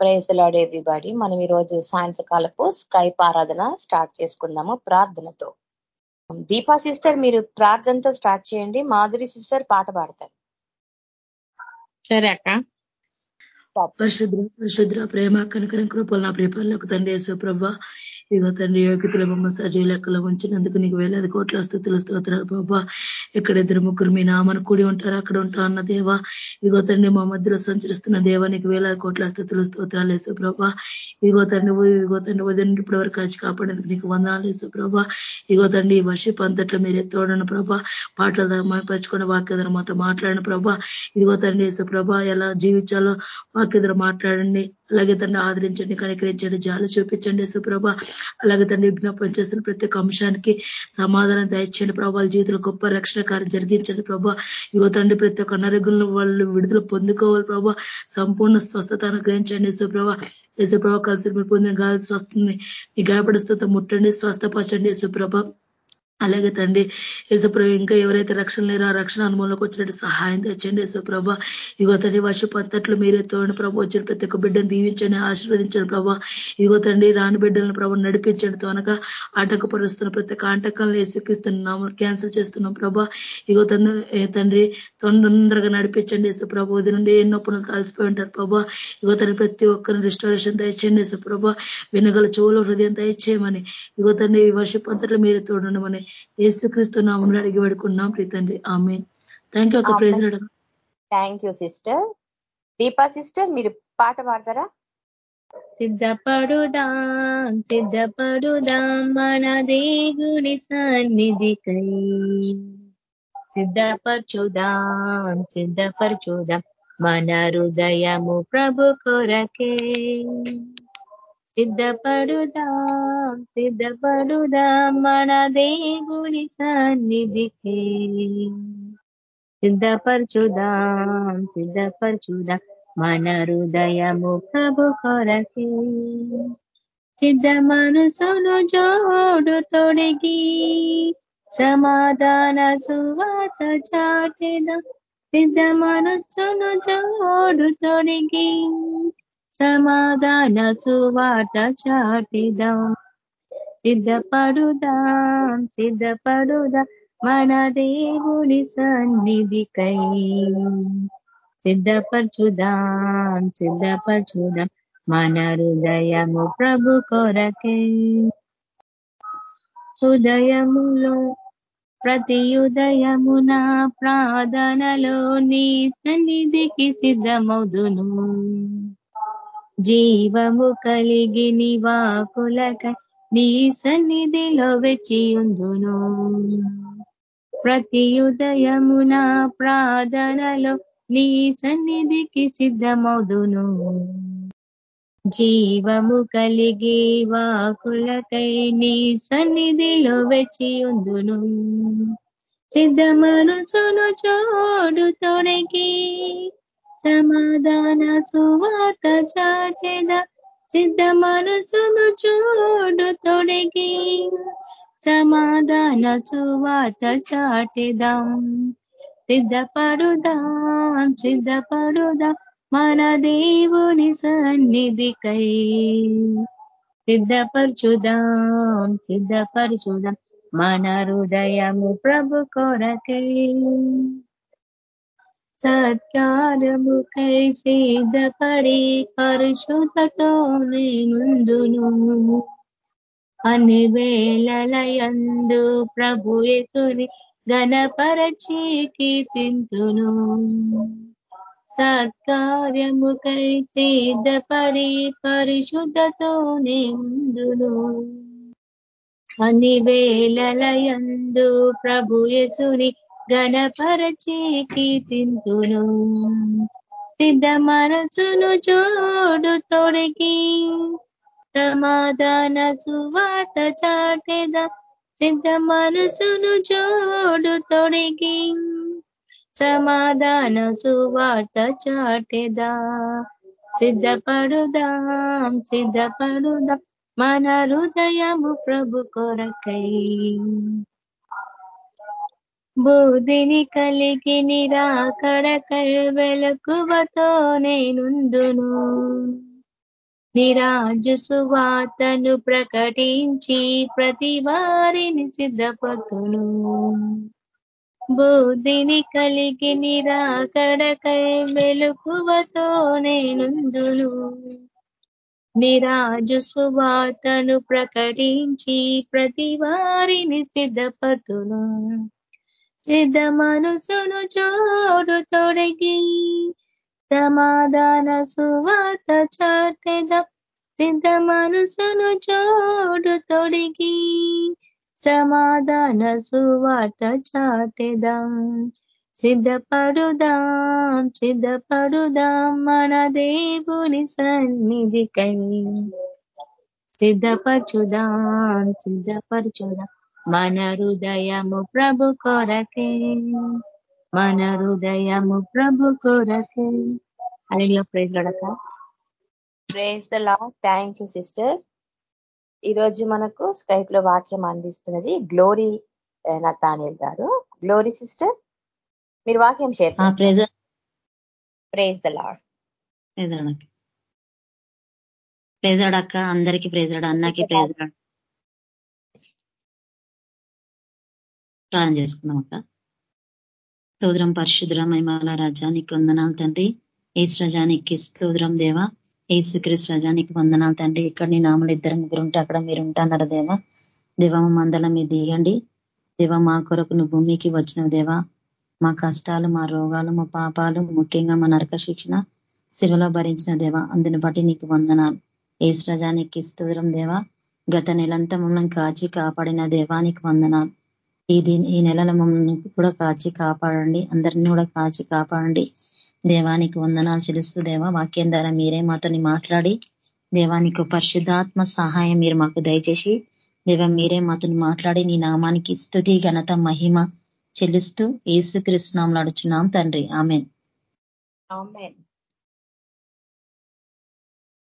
Praise lord everybody మనం ఈరోజు సాయంత్రకాలపు Skype ఆరాధన స్టార్ట్ చేసుకుందాము ప్రార్థనతో. దీపా సిస్టర్ మీరు ప్రార్థనతో స్టార్ట్ చేయండి. మాధురి సిస్టర్ పాట పాడతారు. సరే అక్క. పరిశుద్ర పరిశుద్ర ప్రేమ కనకరం కృపలు నా ప్రేపల్లోకి తండ్రి యేసు ప్రభ. ఇదిగో తండ్రి యోగ్యతల బొమ్మ సజీవ లెక్కలో ఉంచినందుకు నీకు వేలాది కోట్ల స్థుతులు స్తోత్రాలు ప్రభా. ఇక్కడ ఇద్దరు ముగ్గురు మీ నామను కూడి ఉంటారు అక్కడ ఉంటా అన్న దేవ. ఇదిగో తండ్రి మా మధ్యలో సంచరిస్తున్న దేవ నీకు వేలాది కోట్ల స్థుతులు స్తోత్రాలు వేసు ప్రభా. ఇదిగో తండ్రి ఇదిగో తండ్రి ఉదయం ఇప్పటి వరకు కాచి కాపాడేందుకు నీకు వందనాలు వేసు ప్రభా. ఇదిగో తండ్రి ఈ వర్షపు అంతట్లో మీరు తోడను ప్రభా. పాటలు పంచుకున్న వాక్యదను మాతో మాట్లాడిన ప్రభా. ఇదిగో తండ్రి వేసు ప్రభా ఎలా జీవించాలో వాక్యదను మాట్లాడండి. అలాగే తండ్రి ఆదరించండి కనికరించండి జాలు చూపించండి సుప్రభ అలాగే తండ్రి విజ్ఞాపన చేస్తున్న ప్రతి ఒక్క అంశానికి సమాధానం దయచేయండి ప్రభావ జీవితంలో గొప్ప రక్షణ కార్యం జరిగించండి ప్రభా. ఇగో తండ్రి ప్రతి ఒక్క అనారోగ్యంలో వాళ్ళు విడుదల పొందుకోవాలి ప్రభా. సంపూర్ణ స్వస్థత అనుగ్రహించండి సుప్రభ యశుప్రభ కలిసి మీరు పొందిన గాలి స్వస్థని ఈ ముట్టండి స్వస్థపరచండి సుప్రభ అలాగే తండ్రి యేసుప్రభ ఇంకా ఎవరైతే రక్షణ లేరో ఆ రక్షణ అనుభవంలోకి వచ్చినట్టు సహాయం తెచ్చండి యేసుప్రభ. ఇగో తండ్రి వర్షపు అంతట్లు మీరే తోడిన ప్రభ వచ్చిన ప్రతి ఒక్క బిడ్డను దీవించండి ఆశీర్వదించండి ప్రభా. ఇగో తండ్రి రాని బిడ్డలను ప్రభ నడిపించండి తోనక ఆటంకపరుస్తున్న ప్రతి ఒక్క ఆటంకాలను ఎసుకిస్తున్నాము క్యాన్సిల్ చేస్తున్నాం ప్రభా. ఇగో తండ్రి తండ్రి తొందరగా నడిపించండి యేసుప్రభ. ఉది నుండి ఎన్నో పనులు కలిసిపోయి ఉంటారు ప్రభా. ఇగో తండ్రి ప్రతి ఒక్కరిని రిస్టారేషన్ దయచేయండి యేసుప్రభ. వినగల చెవులు హృదయం దయచేయమని. ఇగో తండ్రి ఈ వర్షపు పంతట్లు మీరే తోడమని యేసుక్రీస్తు నామంలో అడిగి పడుకున్నాం ప్రీతండి ఆమె థ్యాంక్ యూ ఒక praise thank you sister Deepa sister మీరు పాట పాడతారా? సిద్ధపడుదాం సిద్ధపడుదాం మన దేవుని సన్నిధికై. సిద్ధపరచుదాం సిద్ధపరచుదాం మన హృదయము ప్రభు కొరకే. సిద్ధపడుదాం సిద్ధపడుదాం మన దేవుని సన్నిధికి. సిద్ధపరచుదాం సిద్ధపరచుదాం మన హృదయము ప్రభు కొరకి. సిద్ధ మనసును జోడు తొడిగి సమాధాన సువాత చాటిన. సిద్ధ మనసును జోడు తొడిగి సమాధాన సువార్త చాటిదాం సిద్ధపడుదాం సిద్ధపడుదా మన దేవుని సన్నిధికై. సిద్ధపరచుదాం సిద్ధపరచుదాం మన హృదయము ప్రభు కొరకే. హృదయములో ప్రతి ఉదయమున ప్రార్థనలో నీ సన్నిధికి సిద్ధమవుదును. జీవము కలిగి నివాకులక నీ సన్నిధిలో వెచ్చియుందును. ప్రతి ఉదయమున ప్రార్థనలో నీ సన్నిధికి సిద్ధమవుదును. జీవము కలిగి వాకులకై నీ సన్నిధిలో వెచ్చియుందును. సిద్ధమనుసును చోడు తొడగి సమాధాన సువార్త చాటిన సిద్ధ మనసును చూడు తొడిగి. సమాధాన సువార్త చాటిదాం. సిద్ధపడుదాం సిద్ధపడుదాం మన దేవుని సన్నిధికై. సిద్ధపరచుదాం సిద్ధపరచుదాం మన హృదయము ప్రభు కొరకై. సత్కారముకై సిద్ధపడి పరిశుద్ధతో నేనుందును. అని వేళలయందు ప్రభు ఎసుని గణపరచి కీర్తింతును. సత్కార్యముకై సిద్ధపడి పరిశుద్ధతో నేనుందును. అని వేళలయందు ప్రభు ఎసుని గణపరచే కీర్తింతును. సిద్ధ మనసును చూడు తొడిగి సమాధాన సువాత చాటెద సిద్ధ మనసును చూడు తొడిగి సమాధాన సువార్త చాటెదా సిద్ధపడుదాం సిద్ధపడుదాం మన హృదయము ప్రభు కొరకై. బుద్ధిని కలిగి నిరాకడకై వెలకువతో నేనుందును. నిరాజు సువార్తను ప్రకటించి ప్రతి వారిని సిద్ధపడును బుద్ధిని కలిగి నిరాకడకై వెలుకువతో నేనుందును. నిరాజు సువార్తను ప్రకటించి ప్రతి వారిని సిద్ధపతును సిద్ధ మనసును చోడు తొడిగి సమాధాన సువాత చాటెద. సిద్ధ మనసును చోడు తొడిగి సమాధాన సువాత చాటెదం. సిద్ధపడుదాం సిద్ధపడుదాం మన దేవుని సన్నిధికై. సిద్ధపరచుదాం సిద్ధపరచుదాం. మన హృదయము ప్రభు కొరకే. మన హృదయము ప్రభు కొరకే. Hallelujah praise Ladakh praise the Lord thank you sister ఈరోజు మనకు స్కైప్లో వాక్యం అందిస్తున్నది గ్లోరీ నతానియల్ గారు. గ్లోరీ సిస్టర్ మీరు వాక్యం share praise praise the Lord ప్రేజాడ్ అక్క. అందరికి ప్రేజాడ్ అన్నకి ప్రేజాడ్ ప్రార్థన చేసుకున్నాం అక్క. స్తోత్రం పరిశుద్ర మహిమాల రాజానికి వందనాలు తండ్రి. ఏసు రజానికి స్తోత్రం దేవా. ఏసుక్రీస్ రజానికి వందనాలు తండ్రి. ఇక్కడ నీ నామలు ఇద్దరు ముగ్గురు ఉంటే అక్కడ మీరు ఉంటాన్నారు దేవ. దేవ మందల మీద దిగండి దేవ మా కొరకు నువ్వు భూమికి వచ్చిన దేవా. మా కష్టాలు మా రోగాలు మా పాపాలు ముఖ్యంగా మా నరక శిక్షణ శివలో భరించిన దేవ. అందుని బట్టి నీకు వందనాలు. ఏసు రజానికి స్తూరం దేవ. గత నెలంతా మమ్మల్ని కాచి కాపాడిన దేవానికి వందనాలు. ఈ దీని ఈ నెలలో మమ్మల్ని కూడా కాచి కాపాడండి. అందరినీ కూడా కాచి కాపాడండి. దేవానికి వందనాలు చెల్లిస్తూ దేవా వాక్యం ద్వారా మీరే మాతోని మాట్లాడి దేవానికి పరిశుద్ధాత్మ సహాయం మీరు మాకు దయచేసి దేవ మీరే మాతోని మాట్లాడి నీ నామానికి స్థుతి ఘనత మహిమ చెల్లిస్తూ ఏసు కృష్ణంలో అడుచున్నాం తండ్రి. ఆమెన్.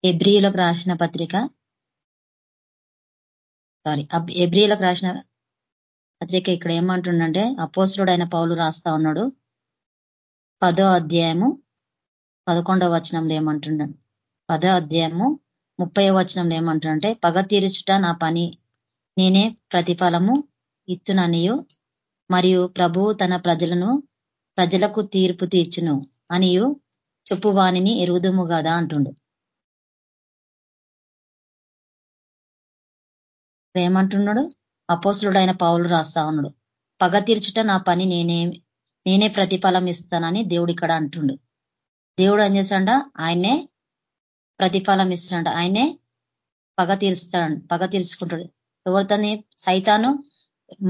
ఎబ్రియులకు రాసిన పత్రిక సారీ ఎబ్రియులకు రాసిన పత్రిక ఇక్కడ ఏమంటుండంటే అపోసుడు అయిన పౌలు రాస్తా ఉన్నాడు. పదో అధ్యాయము పదకొండవ వచనంలో ఏమంటున్నాడు పదో అధ్యాయము ముప్పై వచనంలో ఏమంటుంటే పగ తీర్చుట నా పని నేనే ప్రతిఫలము ఇత్తుననియు మరియు ప్రభువు తన ప్రజలను ప్రజలకు తీర్పు తీర్చును అనియు చెప్పువాణిని ఎరుగుదుము కదా అంటుండు. ఏమంటున్నాడు అపోసులుడైన పౌలు రాస్తా ఉన్నాడు. పగ తీర్చుట నా పని నేనే నేనే ప్రతిఫలం ఇస్తానని దేవుడు ఇక్కడ అంటుండు. దేవుడు ఏం చేశాడ ఆయనే ప్రతిఫలం ఇస్తాడు ఆయనే పగ తీరుస్తాడు పగ తీర్చుకుంటాడు. ఎవరితోని? సైతాను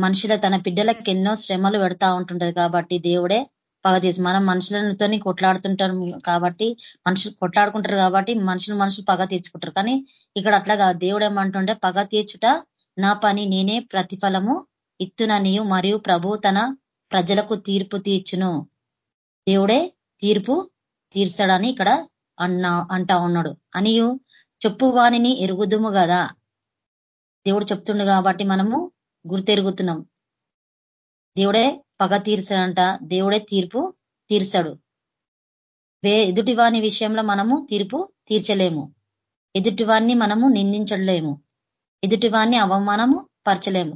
మనుషుల తన బిడ్డలకు ఎన్నో శ్రమలు పెడతా ఉంటుంటది కాబట్టి దేవుడే పగ తీసి మనం మనుషులతోని కొట్లాడుతుంటాం కాబట్టి మనుషులు కొట్లాడుకుంటారు కాబట్టి మనుషులు మనుషులు పగ తీర్చుకుంటారు. కానీ ఇక్కడ అట్లాగా దేవుడు ఏమంటుండే? పగ తీర్చుట నా పని నేనే ప్రతిఫలము ఇత్తుననియు మరియు ప్రభు తన ప్రజలకు తీర్పు తీర్చును. దేవుడే తీర్పు తీర్చడని ఇక్కడ అన్నా అంటా ఉన్నాడు. అనియు చెప్పు వాణిని ఎరుగుదుము కదా దేవుడు చెప్తుండు కాబట్టి మనము గుర్తెరుగుతున్నాం. దేవుడే పగ తీర్చడంట దేవుడే తీర్పు తీర్చాడు. వే ఎదుటివాని విషయంలో మనము తీర్పు తీర్చలేము. ఎదుటివాన్ని మనము నిందించలేము. ఎదుటివాన్ని అవమానము పరచలేము.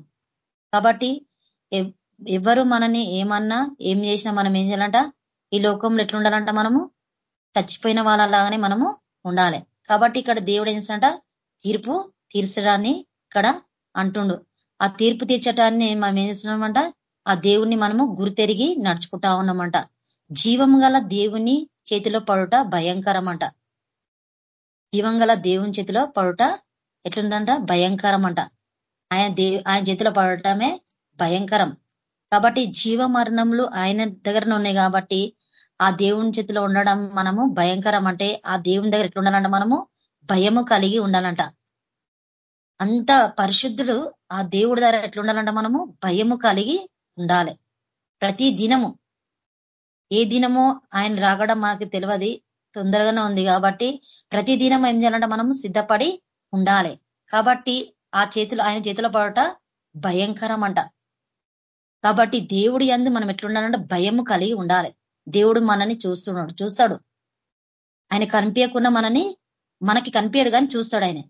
కాబట్టి ఎవరు మనని ఏమన్నా ఏం చేసినా మనం ఏం చేయాలంట? ఈ లోకంలో ఎట్లుండాలంట మనము? చచ్చిపోయిన వాళ్ళలాగానే మనము ఉండాలి. కాబట్టి ఇక్కడ దేవుడు ఏం చేసినట తీర్పు తీర్చడాన్ని ఇక్కడ అంటుండు. ఆ తీర్పు తీర్చటాన్ని మనం ఏం చేస్తున్నామంట? ఆ దేవుణ్ణి మనము గురితెరిగి నడుచుకుంటా ఉన్నామంట. జీవం గల దేవుని చేతిలో పడుట భయంకరం అంట జీవం గల దేవుని చేతిలో పడుట ఎట్లుందంట? భయంకరం అంట ఆయన దేవి ఆయన చేతిలో పడటమే భయంకరం. కాబట్టి జీవ మరణములు ఆయన దగ్గరనే ఉన్నాయి కాబట్టి ఆ దేవుని చేతిలో ఉండడం మనము భయంకరం. అంటే ఆ దేవుని దగ్గర ఎట్లుండాలంట మనము? భయము కలిగి ఉండాలంట. అంత పరిశుద్ధుడు ఆ దేవుడి దగ్గర ఎట్లుండాలంట మనము? భయము కలిగి ఉండాలి. ప్రతి దినము. ఏ దినము ఆయన రాగడం మనకి తెలియదు. తొందరగానే ఉంది కాబట్టి ప్రతి దినం ఏం చేయాలంటే మనము? సిద్ధపడి ఉండాలి. కాబట్టి ఆ చేతులు ఆయన చేతిలో పడట భయంకరం అంట కాబట్టి దేవుడి అందు మనం ఎట్లుండాలంటే భయము కలిగి ఉండాలి. దేవుడు మనని చూస్తున్నాడు చూస్తాడు. ఆయన కనిపించకుండా మనని మనకి కనిపించడు కానీ చూస్తాడు ఆయన.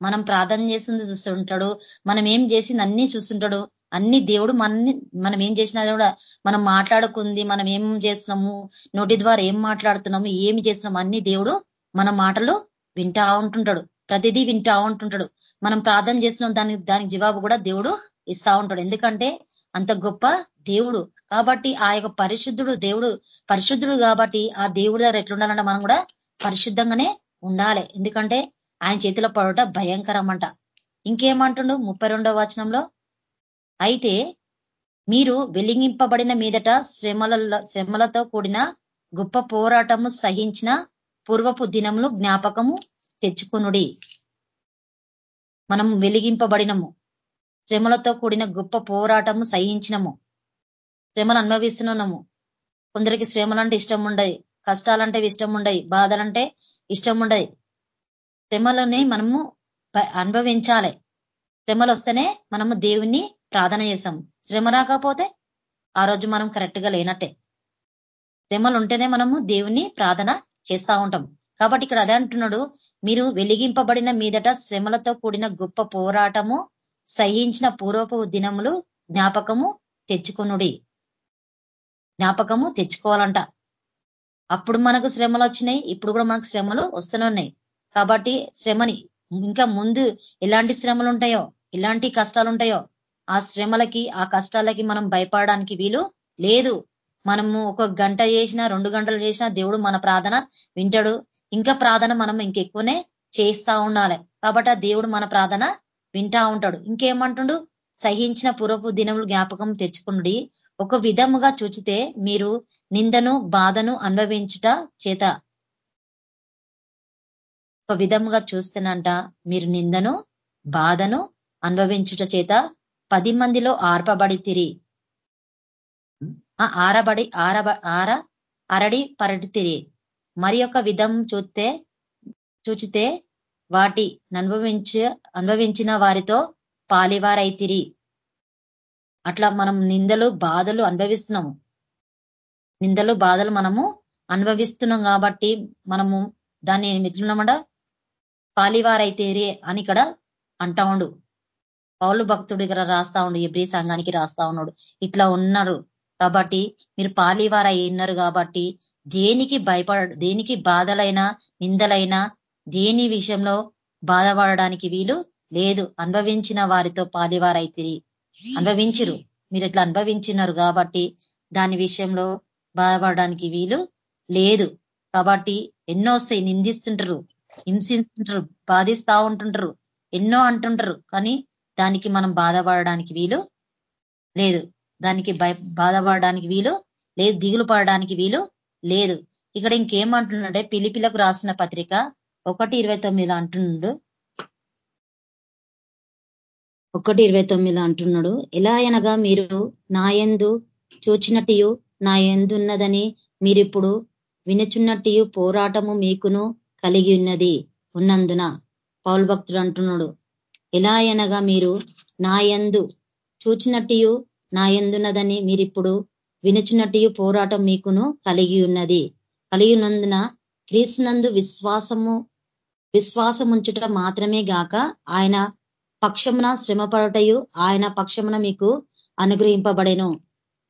మనం ప్రార్థన చేసింది చూస్తుంటాడు మనం ఏం చేసింది అన్ని చూస్తుంటాడు. అన్ని దేవుడు మనని మనం ఏం చేసినా కూడా మనం మాట్లాడుకుంది మనం ఏం చేస్తున్నాము నోటి ద్వారా ఏం మాట్లాడుతున్నాము ఏమి చేస్తున్నాము అన్ని దేవుడు మన మాటలు వింటా ఉంటుంటాడు. ప్రతిదీ వింటా ఉంటుంటాడు. మనం ప్రార్థన చేస్తున్నాం దానికి దానికి జవాబు కూడా దేవుడు ఇస్తా ఉంటాడు. ఎందుకంటే అంత గొప్ప దేవుడు. కాబట్టి ఆ యొక్క పరిశుద్ధుడు దేవుడు పరిశుద్ధుడు కాబట్టి ఆ దేవుడు దగ్గర ఎట్లుండాలంటే మనం కూడా పరిశుద్ధంగానే ఉండాలి. ఎందుకంటే ఆయన చేతిలో పడట భయంకరం అంట ఇంకేమంటుండు ముప్పై వచనంలో? అయితే మీరు వెలిగింపబడిన మీదట శ్రమల శ్రమలతో కూడిన గొప్ప పోరాటము సహించిన పూర్వపు దినములు జ్ఞాపకము తెచ్చుకునుడి. మనం వెలిగింపబడినము. శ్రమలతో కూడిన గొప్ప పోరాటము సహించినము. శ్రమలు అనుభవిస్తున్నాము కొందరికి శ్రమలంటే ఇష్టం ఉండదు కష్టాలంటే ఇష్టం ఉండయి బాధలంటే ఇష్టం ఉండదు శ్రమలని మనము అనుభవించాలి. శ్రమలు వస్తేనే మనము దేవుణ్ణి ప్రార్థన చేసాం శ్రమ రాకపోతే ఆ రోజు మనం కరెక్ట్గా లేనట్టే. శ్రమలు ఉంటేనే మనము దేవుణ్ణి ప్రార్థన చేస్తా ఉంటాం కాబట్టి ఇక్కడ అదే అంటున్నాడు మీరు వెలిగింపబడిన మీదట శ్రమలతో కూడిన గొప్ప పోరాటము సహించిన పూర్వపు దినములు జ్ఞాపకము తెచ్చుకునుడి. జ్ఞాపకము తెచ్చుకోవాలంట. అప్పుడు మనకు శ్రమలు వచ్చినాయి ఇప్పుడు కూడా మనకు శ్రమలు వస్తూనే కాబట్టి శ్రమని ఇంకా ముందు ఎలాంటి శ్రమలు ఉంటాయో ఎలాంటి కష్టాలు ఉంటాయో ఆ శ్రమలకి ఆ కష్టాలకి మనం భయపడడానికి వీలు లేదు. మనము ఒక గంట చేసినా రెండు గంటలు చేసినా దేవుడు మన ప్రార్థన వింటాడు. ఇంకా ప్రార్థన మనం ఇంకెక్కువనే చేస్తా ఉండాలి. కాబట్టి దేవుడు మన ప్రార్థన వింటా ఉంటాడు. ఇంకేమంటుండు? సహించిన పూర్వపు దినములు జ్ఞాపకం తెచ్చుకునుడి. ఒక విధముగా చూచితే మీరు నిందను బాధను అనుభవించుట చేత. ఒక విధముగా చూస్తేనంట మీరు నిందను బాధను అనుభవించుట చేత పది మందిలో ఆర్పబడి తిరి. ఆరబడి ఆరబ ఆర అరడి పరటి మరి ఒక విధం చూస్తే చూచితే వాటి అనుభవించ అనుభవించిన వారితో పాలివారైతిరి. అట్లా మనం నిందలు బాధలు అనుభవిస్తున్నాము. నిందలు బాధలు మనము అనుభవిస్తున్నాం కాబట్టి మనము దాన్ని ఎట్లున్నామట పాలివారైతేరే అని ఇక్కడ అంటా ఉండు. పౌలు భక్తుడు ఇక్కడ రాస్తా ఉండు ఎబ్రి సంఘానికి రాస్తా ఉన్నాడు. ఇట్లా ఉన్నారు కాబట్టి మీరు పాలివారై ఉన్నారు కాబట్టి దేనికి భయపడ దేనికి బాధలైనా నిందలైనా దేని విషయంలో బాధపడడానికి వీలు లేదు. అనుభవించిన వారితో పాలివారైతే అనుభవించరు. మీరు ఇట్లా అనుభవించినారు కాబట్టి దాని విషయంలో బాధపడడానికి వీలు లేదు. కాబట్టి ఎన్నో వస్తాయి నిందిస్తుంటారు హింసిస్తుంటారు బాధిస్తా ఉంటుంటారు ఎన్నో అంటుంటారు. కానీ దానికి మనం బాధపడడానికి వీలు లేదు. దానికి బాధపడడానికి వీలు లేదు. దిగులు పడడానికి వీలు లేదు. ఇక్కడ ఇంకేమంటున్నాడే పిలిపిలకు రాసిన పత్రిక ఒకటి ఇరవై తొమ్మిది అంటున్నాడు. ఒకటి ఇరవై తొమ్మిది అంటున్నాడు. ఎలా అనగా మీరు నాయందు చూచినట్టు నా ఎందున్నదని మీరిప్పుడు వినుచున్నట్టు పోరాటము మీకును కలిగి ఉన్నది ఉన్నందున పౌల్ భక్తుడు అంటున్నాడు. ఎలా అనగా మీరు నా ఎందు చూచినట్టు నా ఎందున్నదని మీరిప్పుడు వినుచున్నట్టు పోరాటం మీకును కలిగి ఉన్నది. కలిగి ఉన్నందున క్రీస్తునందు విశ్వాసము విశ్వాసముంచుట మాత్రమే గాక ఆయన పక్షమున శ్రమపడటయు ఆయన పక్షమున మీకు అనుగ్రహింపబడేను.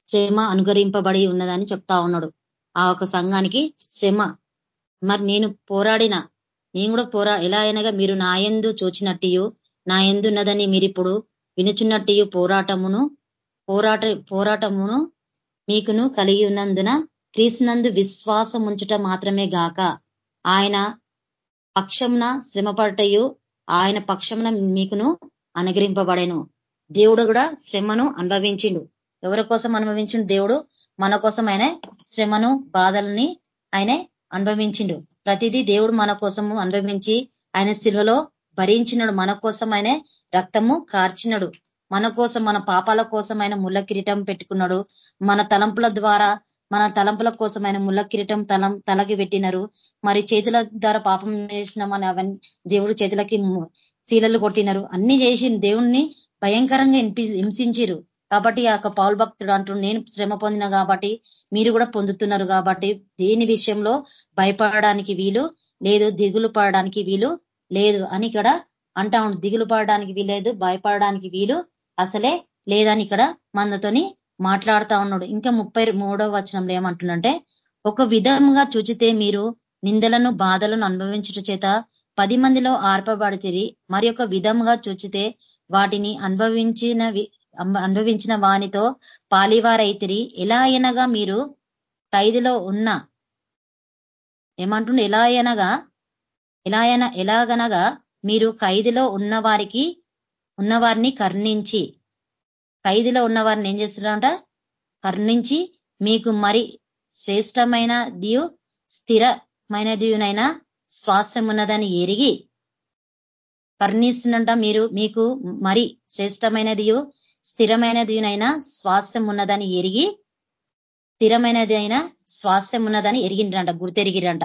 శ్రమ అనుగ్రహింపబడి ఉన్నదని చెప్తా ఉన్నాడు. ఆ ఒక సంఘానికి శ్రమ. మరి నేను పోరాడిన నేను కూడా పోరా ఎలా అయినగా మీరు నా ఎందు చూచినట్టు నా ఎందున్నదని మీరిప్పుడు వినుచున్నట్టు పోరాటమును పోరాట పోరాటమును మీకును కలిగి ఉన్నందున క్రీస్తునందు విశ్వాసం ఉంచటం మాత్రమే గాక ఆయన పక్షంన శ్రమపడటయు ఆయన పక్షంన మీకును అనుగ్రహింపబడేను. దేవుడు కూడా శ్రమను అనుభవించిండు. ఎవరి కోసం అనుభవించిండు దేవుడు? మన కోసం ఆయన శ్రమను బాధల్ని ఆయనే అనుభవించిండు. ప్రతిదీ దేవుడు మన కోసము అనుభవించి ఆయన శిల్వలో భరించినడు. మన కోసం ఆయన రక్తము కార్చినడు. మన కోసం మన పాపాల కోసం ఆయన ముళ్ళ కిరీటం పెట్టుకున్నాడు. మన తలంపుల ద్వారా మన తలంపుల కోసం ఆయన ముళ్ళ కిరీటం తలం తలకి పెట్టినారు. మరి చేతుల ద్వారా పాపం చేసినామని అవన్నీ దేవుడు చేతులకి శీలలు కొట్టినారు. అన్ని చేసి దేవుణ్ణి భయంకరంగా హింసించిరు కాబట్టి ఆ పౌల్ భక్తుడు అంటూ నేను శ్రమ పొందిన కాబట్టి మీరు కూడా పొందుతున్నారు కాబట్టి దేని విషయంలో భయపడడానికి వీలు లేదు దిగులు పడడానికి వీలు లేదు అని ఇక్కడ అంటా దిగులు పడడానికి వీలేదు భయపడడానికి వీలు అసలే లేదని ఇక్కడ మనతోని మాట్లాడుతా ఉన్నాడు. ఇంకా ముప్పై మూడవ వచనంలో ఏమంటుండంటే ఒక విధంగా చూచితే మీరు నిందలను బాధలను అనుభవించుట చేత పది మందిలో ఆర్పబడితిరి. మరి ఒక విధంగా చూచితే వాటిని అనుభవించిన అనుభవించిన వానితో పాలివారైతిరి. ఎలా అయినగా మీరు ఖైదులో ఉన్న ఏమంటుండే? ఎలా అయినగా ఎలా అయినా ఎలాగనగా మీరు ఖైదులో ఉన్న వారికి ఉన్నవారిని కర్ణించి ఖైదీలో ఉన్నవారిని ఏం చేస్తున్నారంట? కర్ణించి మీకు మరి శ్రేష్టమైన దియు స్థిరమైన దియునైనా స్వాస్థ్యం ఉన్నదని ఎరిగి కర్ణిస్తున్నంట మీరు మీకు మరి శ్రేష్టమైనదియు స్థిరమైనదినైనా శ్వాసం ఉన్నదని ఎరిగి స్థిరమైనది అయినా శ్వాసం ఉన్నదని ఎరిగిండ్రంట గుర్తెరిగిరంట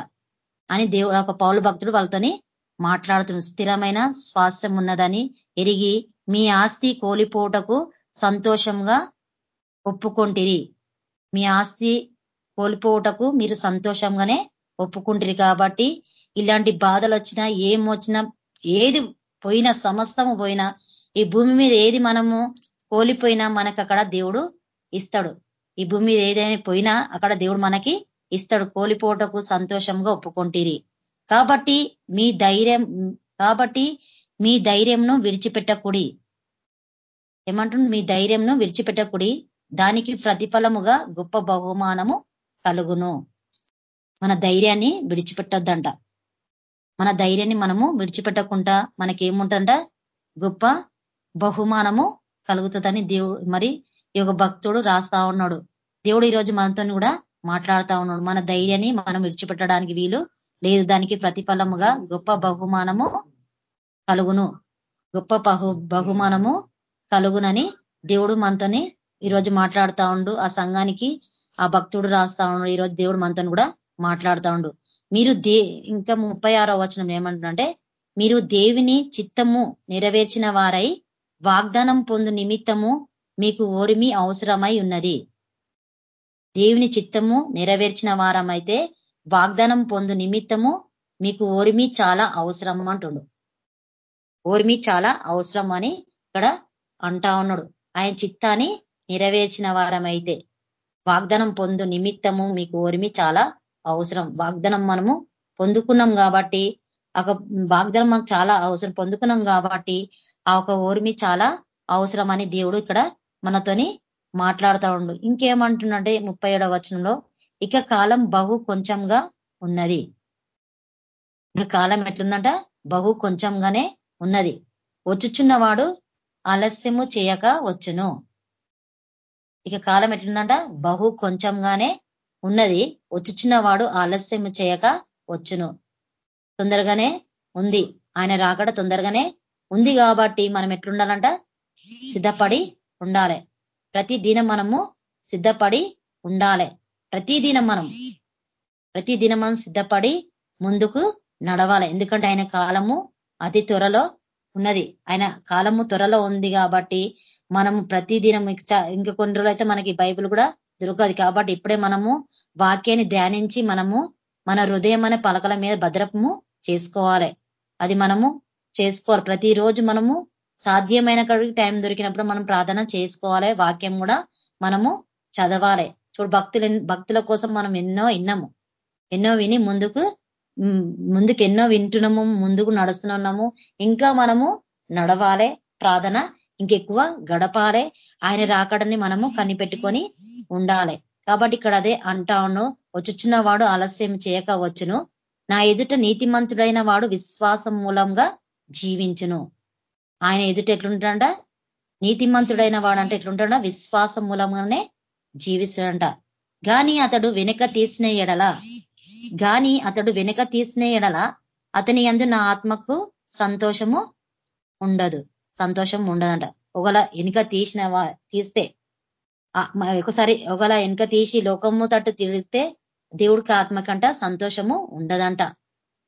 అని దేవుడు ఒక పౌలు భక్తుడు వాళ్ళతోని మాట్లాడుతున్న స్థిరమైన స్వాస్థ్యం ఉన్నదని ఎరిగి మీ ఆస్తి కోలిపోటకు సంతోషంగా ఒప్పుకొంటిరి. మీ ఆస్తి కోల్పోవటకు మీరు సంతోషంగానే ఒప్పుకుంటారు కాబట్టి ఇలాంటి బాధలు వచ్చినా ఏం వచ్చినా ఏది పోయినా సమస్తము పోయినా ఈ భూమి మీద ఏది మనము కోలిపోయినా మనకు అక్కడ దేవుడు ఇస్తాడు. ఈ భూమి మీద ఏదైనా పోయినా అక్కడ దేవుడు మనకి ఇస్తాడు. కోలిపోవటకు సంతోషంగా ఒప్పుకుంటీరి. కాబట్టి మీ ధైర్యం కాబట్టి మీ ధైర్యంను విడిచిపెట్టకుడి. ఏమంటుంది మీ ధైర్యంను విడిచిపెట్టకుడి. దానికి ప్రతిఫలముగా గొప్ప బహుమానము కలుగును. మన ధైర్యాన్ని విడిచిపెట్టొద్దంట. మన ధైర్యాన్ని మనము విడిచిపెట్టకుండా మనకేముంటుందంట గొప్ప బహుమానము కలుగుతుందని దేవుడు మరి ఈ భక్తుడు రాస్తా ఉన్నాడు. దేవుడు ఈరోజు మనతో కూడా మాట్లాడుతా ఉన్నాడు. మన ధైర్యాన్ని మనం విడిచిపెట్టడానికి వీలు లేదు దానికి ప్రతిఫలముగా గొప్ప బహుమానము కలుగును. గొప్ప బహు బహుమానము కలుగునని దేవుడు మనతోని ఈరోజు మాట్లాడుతా ఉండు. ఆ సంఘానికి ఆ భక్తుడు రాస్తా ఉండు. ఈరోజు దేవుడు మనతో కూడా మాట్లాడుతా ఉండు. మీరు దే ఇంకా ముప్పై ఆరో వచనం ఏమంటుందంటే మీరు దేవిని చిత్తము నెరవేర్చిన వారై వాగ్దానం పొందు నిమిత్తము మీకు ఓరిమి అవసరమై ఉన్నది. దేవుని చిత్తము నెరవేర్చిన వారమైతే వాగ్దానం పొందు నిమిత్తము మీకు ఓరిమి చాలా అవసరం అంటుడు. ఓర్మి చాలా అవసరం అని ఇక్కడ అంటా ఉన్నాడు. ఆయన చిత్తాన్ని నెరవేర్చిన వారమైతే వాగ్దానం పొందు నిమిత్తము మీకు ఓర్మి చాలా అవసరం. వాగ్దానం మనము పొందుకున్నాం కాబట్టి ఒక వాగ్దానం మనకు చాలా అవసరం పొందుకున్నాం కాబట్టి ఆ ఒక ఓర్మి చాలా అవసరం అని దేవుడు ఇక్కడ మనతోని మాట్లాడుతూ ఉండు. ఇంకేమంటుండే ముప్పై ఏడవ వచనంలో ఇక కాలం బహు కొంచెంగా ఉన్నది. ఇక కాలం ఎట్లుందంట? బహు కొంచెంగానే ఉన్నది. వచ్చుచున్నవాడు ఆలస్యము చేయక వచ్చును. ఇక కాలం ఎట్లుందంట? బహు కొంచెంగానే ఉన్నది. వచ్చుచున్నవాడు ఆలస్యము చేయక వచ్చును. తొందరగానే ఉంది. ఆయన రాకడ తొందరగానే ఉంది కాబట్టి మనం ఎట్లుండాలంట? సిద్ధపడి ఉండాలి. ప్రతి దినం మనము సిద్ధపడి ఉండాలి. ప్రతిదినం మనం ప్రతిదినం మనం సిద్ధపడి ముందుకు నడవాలి. ఎందుకంటే ఆయన కాలము అతి త్వరలో ఉన్నది. ఆయన కాలము త్వరలో ఉంది కాబట్టి మనము ప్రతిదినం ఇంక ఇంకా కొన్ని రోజులు అయితే మనకి బైబిల్ కూడా దొరకదు. కాబట్టి ఇప్పుడే మనము వాక్యాన్ని ధ్యానించి మనము మన హృదయం అనే పలకల మీద భద్రపము చేసుకోవాలి. అది మనము చేసుకోవాలి. ప్రతిరోజు మనము సాధ్యమైన కడికి టైం దొరికినప్పుడు మనం ప్రార్థన చేసుకోవాలి. వాక్యం కూడా మనము చదవాలి. చూడు భక్తుల భక్తుల కోసం మనం ఎన్నో విన్నాము. ఎన్నో విని ముందుకు ముందుకు ఎన్నో వింటున్నాము ముందుకు నడుస్తున్నాము. ఇంకా మనము నడవాలి ప్రార్థన ఇంకెక్కువ గడపాలే. ఆయన రాకడని మనము కనిపెట్టుకొని ఉండాలి. కాబట్టి ఇక్కడ అదే అంటాను వచ్చుచున్న వాడు ఆలస్యం చేయక వచ్చును. నా ఎదుట నీతిమంతుడైన వాడు విశ్వాసం మూలంగా జీవించును. ఆయన ఎదుట ఎట్లుంటాడ నీతిమంతుడైన వాడు అంటే ఎట్లుంటాడ విశ్వాసం మూలంగానే జీవిస్తాడంట గాని అతడు వెనుక తీసిన ఎడల గాని అతడు వెనుక తీసిన ఎడల అతని అందు నా ఆత్మకు సంతోషము ఉండదు. సంతోషం ఉండదంట. ఒకవేళ వెనుక తీసిన తీస్తే ఒకసారి ఒకవేళ వెనుక తీసి లోకము తట్టు తిరిగితే దేవుడికి ఆత్మకంట సంతోషము ఉండదంట.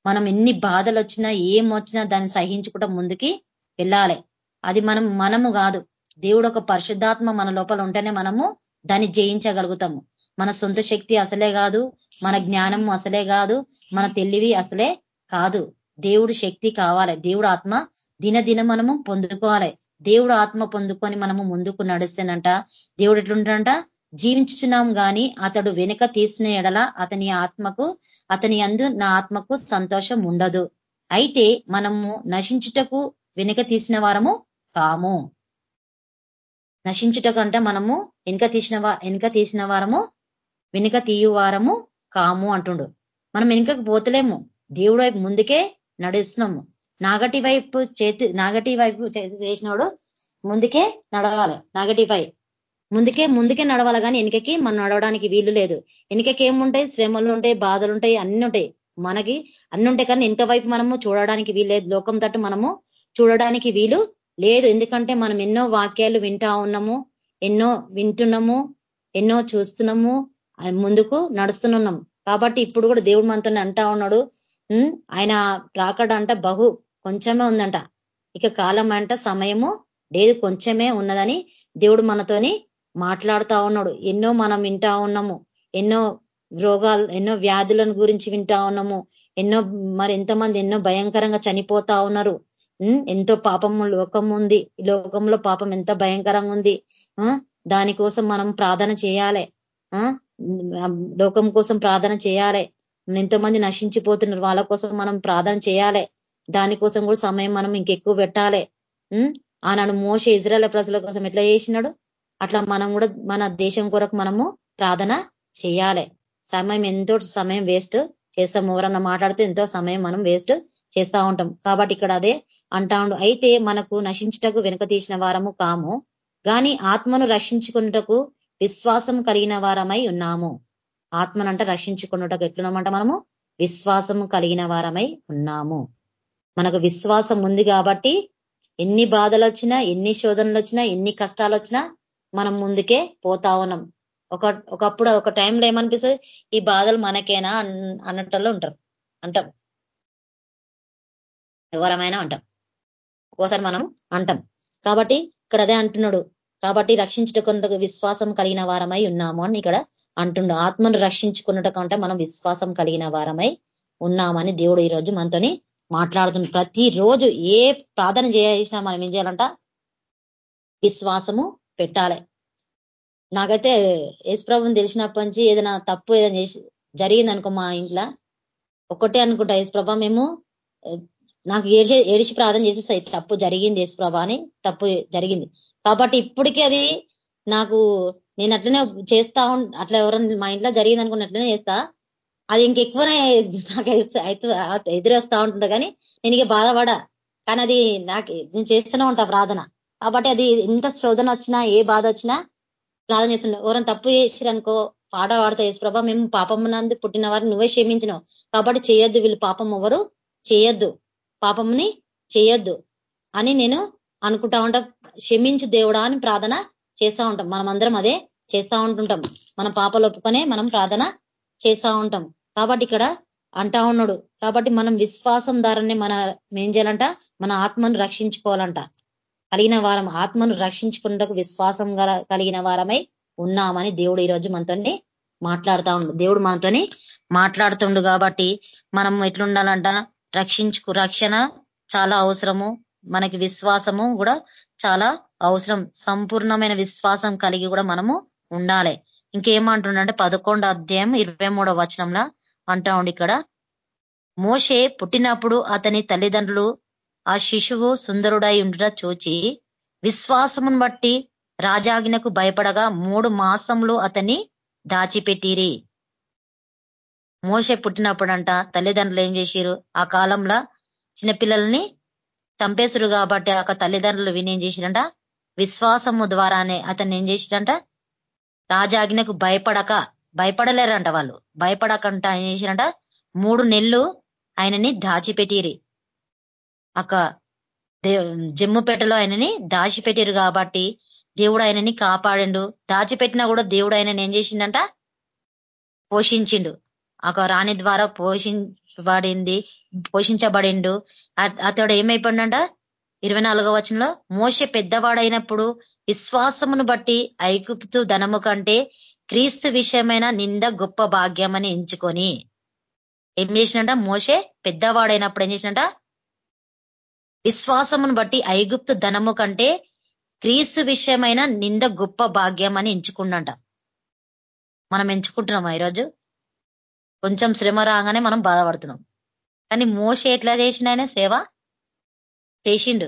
మనం ఎన్ని బాధలు వచ్చినా ఏం వచ్చినా దాన్ని సహించుకుంటా ముందుకి వెళ్ళాలి. అది మనం మనము కాదు. దేవుడు ఒక పరిశుద్ధాత్మ మన లోపల ఉంటేనే మనము దాన్ని జయించగలుగుతాము. మన సొంత శక్తి అసలే కాదు మన జ్ఞానం అసలే కాదు మన తెలివి అసలే కాదు. దేవుడు శక్తి కావాలి. దేవుడు ఆత్మ దినదిన మనము పొందుకోవాలి. దేవుడు ఆత్మ పొందుకొని మనము ముందుకు నడుస్తేనంట దేవుడు ఎట్లుంటాడంట? జీవించుచున్నాం గాని అతడు వెనుక తీసిన ఎడల అతని ఆత్మకు అతని అందు నా ఆత్మకు సంతోషం ఉండదు. అయితే మనము నశించుటకు వెనుక తీసిన వారము కాము. నశించుటకంటే మనము వెనుక తీసిన వెనుక తీసిన వారము వెనుక తీయు వారము కాము అంటుండు. మనం వెనుకకు పోతలేము. దేవుడు వైపు ముందుకే నడుస్తున్నాము. నాగటి వైపు చేతి నాగటి వైపు చేసినోడు ముందుకే నడవాలి. నాగటి పై. ముందుకే ముందుకే నడవాలి కానీ వెనుకకి మనం నడవడానికి వీలు లేదు. వెనుకకి ఏముంటాయి? శ్రమలు ఉంటాయి బాధలు ఉంటాయి అన్ని ఉంటాయి. మనకి అన్ని ఉంటాయి కానీ వెనుక వైపు మనము చూడడానికి వీలు లేదు. లోకం తట్టు మనము చూడడానికి వీలు లేదు ఎందుకంటే మనం ఎన్నో వాక్యాలు వింటా ఉన్నాము ఎన్నో వింటున్నాము ఎన్నో చూస్తున్నాము ముందుకు నడుస్తున్నాం. కాబట్టి ఇప్పుడు కూడా దేవుడు మనతో అంటా ఉన్నాడు ఆయన రాకడ అంట బహు కొంచెమే ఉందంట. ఇక కాలం అంట సమయము లేదు కొంచెమే ఉన్నదని దేవుడు మనతోని మాట్లాడుతా ఉన్నాడు. ఎన్నో మనం వింటా ఉన్నాము ఎన్నో రోగాలు ఎన్నో వ్యాధులను గురించి వింటా ఉన్నాము ఎన్నో మరి ఎంతమంది ఎన్నో భయంకరంగా చనిపోతా ఉన్నారు. ఎంతో పాపము లోకం ఉంది. ఈ లోకంలో పాపం ఎంత భయంకరంగా ఉంది. దానికోసం మనం ప్రార్థన చేయాలి. లోకం కోసం ప్రార్థన చేయాలి. ఎంతో మంది నశించిపోతున్నారు. వాళ్ళ కోసం మనం ప్రార్థన చేయాలి. దానికోసం కూడా సమయం మనం ఇంకెక్కువ పెట్టాలి. ఆనాడు మోస ఇజ్రాయల్ ప్రజల కోసం ఎట్లా చేసినాడు? అట్లా మనం కూడా మన దేశం కొరకు మనము ప్రార్థన చేయాలి. సమయం ఎంతో సమయం వేస్ట్ చేస్తాం ఎవరన్నా మాట్లాడితే ఎంతో సమయం మనం వేస్ట్ చేస్తా ఉంటాం. కాబట్టి ఇక్కడ అదే అంటా అయితే మనకు నశించుటకు వెనుక తీసిన వారము కాము. కానీ ఆత్మను రక్షించుకున్నటకు విశ్వాసం కలిగిన వారమై ఉన్నాము. ఆత్మనంట రక్షించుకున్నటకు ఎట్లున్నామంట మనము? విశ్వాసం కలిగిన వారమై ఉన్నాము. మనకు విశ్వాసం ఉంది కాబట్టి ఎన్ని బాధలు వచ్చినా ఎన్ని శోధనలు వచ్చినా ఎన్ని కష్టాలు వచ్చినా మనం ముందుకే పోతా ఉన్నాం. ఒక ఒకప్పుడు ఒక టైంలో ఏమనిపిస్తుంది? ఈ బాధలు మనకేనా అన్నట్లో ఉంటారు. అంటాం. ఎవరమైనా అంటాం. ఒకసారి మనం అంటాం. కాబట్టి ఇక్కడ అదే అంటున్నాడు. కాబట్టి రక్షించుటకు విశ్వాసం కలిగిన వారమై ఉన్నాము అని ఇక్కడ అంటుండు. ఆత్మను రక్షించుకున్నటకంటే మనం విశ్వాసం కలిగిన వారమై ఉన్నామని దేవుడు ఈరోజు మనతోని మాట్లాడుతుంది ప్రతిరోజు ఏ ప్రార్థన చేసినా మనం ఏం చేయాలంట? విశ్వాసము పెట్టాలి. నాకైతే యేసుప్రభుని తెలిసినప్పటి నుంచి ఏదైనా తప్పు ఏదైనా చేసి మా ఇంట్లో. ఒకటే అనుకుంటా యేసుప్రభ మేము నాకు ఏడిచి ఏడిచి ప్రార్థన చేసేస్తాయి తప్పు జరిగింది యేసుప్రభ అని తప్పు జరిగింది. కాబట్టి ఇప్పటికీ అది నాకు నేను అట్లనే చేస్తా అట్లా ఎవరైనా మా ఇంట్లో జరిగింది అనుకున్న అట్లనే చేస్తా. అది ఇంకెక్కువనే నాకు ఎదురొస్తా ఉంటుంది కానీ నేను ఇక బాధపడా. కానీ అది నాకు నేను చేస్తూనే ఉంటా ప్రార్థన. కాబట్టి అది ఎంత శోధన వచ్చినా ఏ బాధ వచ్చినా ప్రార్థన చేస్తుండే. ఎవరైనా తప్పు చేసిరనుకో పాట పాడతా యేసుప్రభ ప్రభా మేము పాపం నందు పుట్టిన వారిని నువ్వే క్షమించినావు. కాబట్టి చేయొద్దు వీళ్ళు పాపం ఎవరు చేయొద్దు. పాపంని చేయొద్దు అని నేను అనుకుంటా ఉంటా. క్షమించు దేవుడా అని ప్రార్థన చేస్తూ ఉంటాం. మనం అందరం అదే చేస్తూ ఉంటుంటాం. మన పాపలు ఒప్పుకొనే మనం ప్రార్థన చేస్తూ ఉంటాం. కాబట్టి ఇక్కడ అంటా ఉన్నాడు. కాబట్టి మనం విశ్వాసం ద్వారానే మన ఏం చేయాలంట? మన ఆత్మను రక్షించుకోవాలంట. కలిగిన వారం ఆత్మను రక్షించుకున్నకు విశ్వాసం కలిగిన వారమై ఉన్నామని దేవుడు ఈరోజు మనతోని మాట్లాడుతా ఉండు. దేవుడు మనతోని మాట్లాడుతుండు కాబట్టి మనం ఎట్లుండాలంట? రక్షించుకు రక్షణ చాలా అవసరము. మనకి విశ్వాసము కూడా చాలా అవసరం. సంపూర్ణమైన విశ్వాసం కలిగి కూడా మనము ఉండాలి. ఇంకేమంటుండంటే పదకొండు అధ్యాయం ఇరవై మూడో వచనంలా అంటా ఉండి ఇక్కడ మోషే పుట్టినప్పుడు అతని తల్లిదండ్రులు ఆ శిశువు సుందరుడై ఉండుట చూచి విశ్వాసమును బట్టి రాజాజ్ఞకు భయపడగా మూడు మాసంలో అతని దాచిపెట్టిరి. మోసే పుట్టినప్పుడంట తల్లిదండ్రులు ఏం చేసిరు ఆ కాలంలో చిన్నపిల్లల్ని చంపేసురు కాబట్టి ఆ తల్లిదండ్రులు విని ఏం చేసిరంట విశ్వాసము ద్వారానే అతన్ని ఏం చేసిరంట రాజాజ్ఞకు భయపడక భయపడలేరంట వాళ్ళు. భయపడకంట ఏం చేసిరంట మూడు నెలలు ఆయనని దాచిపెట్టిరి అక్క జమ్ముపేటలో ఆయనని దాచిపెట్టిరు కాబట్టి దేవుడు ఆయనని కాపాడిండు. దాచిపెట్టినా కూడా దేవుడు ఆయనని ఏం చేసిండంట? పోషించిండు. ఒక రాణి ద్వారా పోషించబడింది పోషించబడిండు. అతడు ఏమైపోయిండంట? ఇరవై నాలుగో వచనంలో మోస పెద్దవాడైనప్పుడు విశ్వాసమును బట్టి ఐగుప్తు ధనము కంటే క్రీస్తు విషయమైన నింద గొప్ప భాగ్యమని ఎంచుకొని. ఏం చేసినట? మోసే పెద్దవాడైనప్పుడు ఏం చేసినట? విశ్వాసమును బట్టి ఐగుప్తు ధనము కంటే క్రీస్తు విషయమైన నింద గొప్ప భాగ్యం అని ఎంచుకున్నంట మనం ఎంచుకుంటున్నామా ఈరోజు? కొంచెం శ్రమ రాగానే మనం బాధపడుతున్నాం. కానీ మోస ఎట్లా చేసిండైనా సేవ చేసిండు.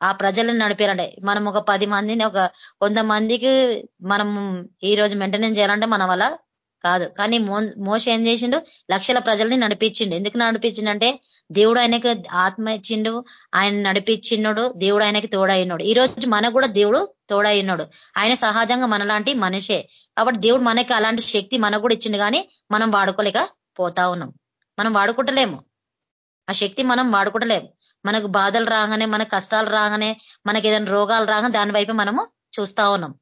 ఆ ప్రజలను నడిపారంటే మనం ఒక పది మందిని ఒక వంద మందికి మనం ఈ రోజు మెయింటెనెన్స్ చేయాలంటే మన వల్ల కాదు. కానీ మోస ఏం చేసిండు? లక్షల ప్రజల్ని నడిపించిండు. ఎందుకు నడిపించిండంటే దేవుడు ఆయనకు ఆత్మ ఇచ్చిండు ఆయన నడిపించినడు దేవుడు ఆయనకి తోడైనాడు ఈ రోజు మనకు కూడా దేవుడు తోడైనాడు ఆయన సహజంగా మనలాంటి మనిషే. కాబట్టి దేవుడు మనకి అలాంటి శక్తి మనకు కూడా ఇచ్చిండు కానీ మనం వాడుకోలేక పోతా ఉన్నాం. మనం వాడుకుంటలేము. ఆ శక్తి మనం వాడుకుంటలేము. మనకు బాధలు రాగానే మన కష్టాలు రాగానే మనకి ఏదైనా రోగాలు రాగానే దాని వైపు మనము చూస్తా ఉన్నాం.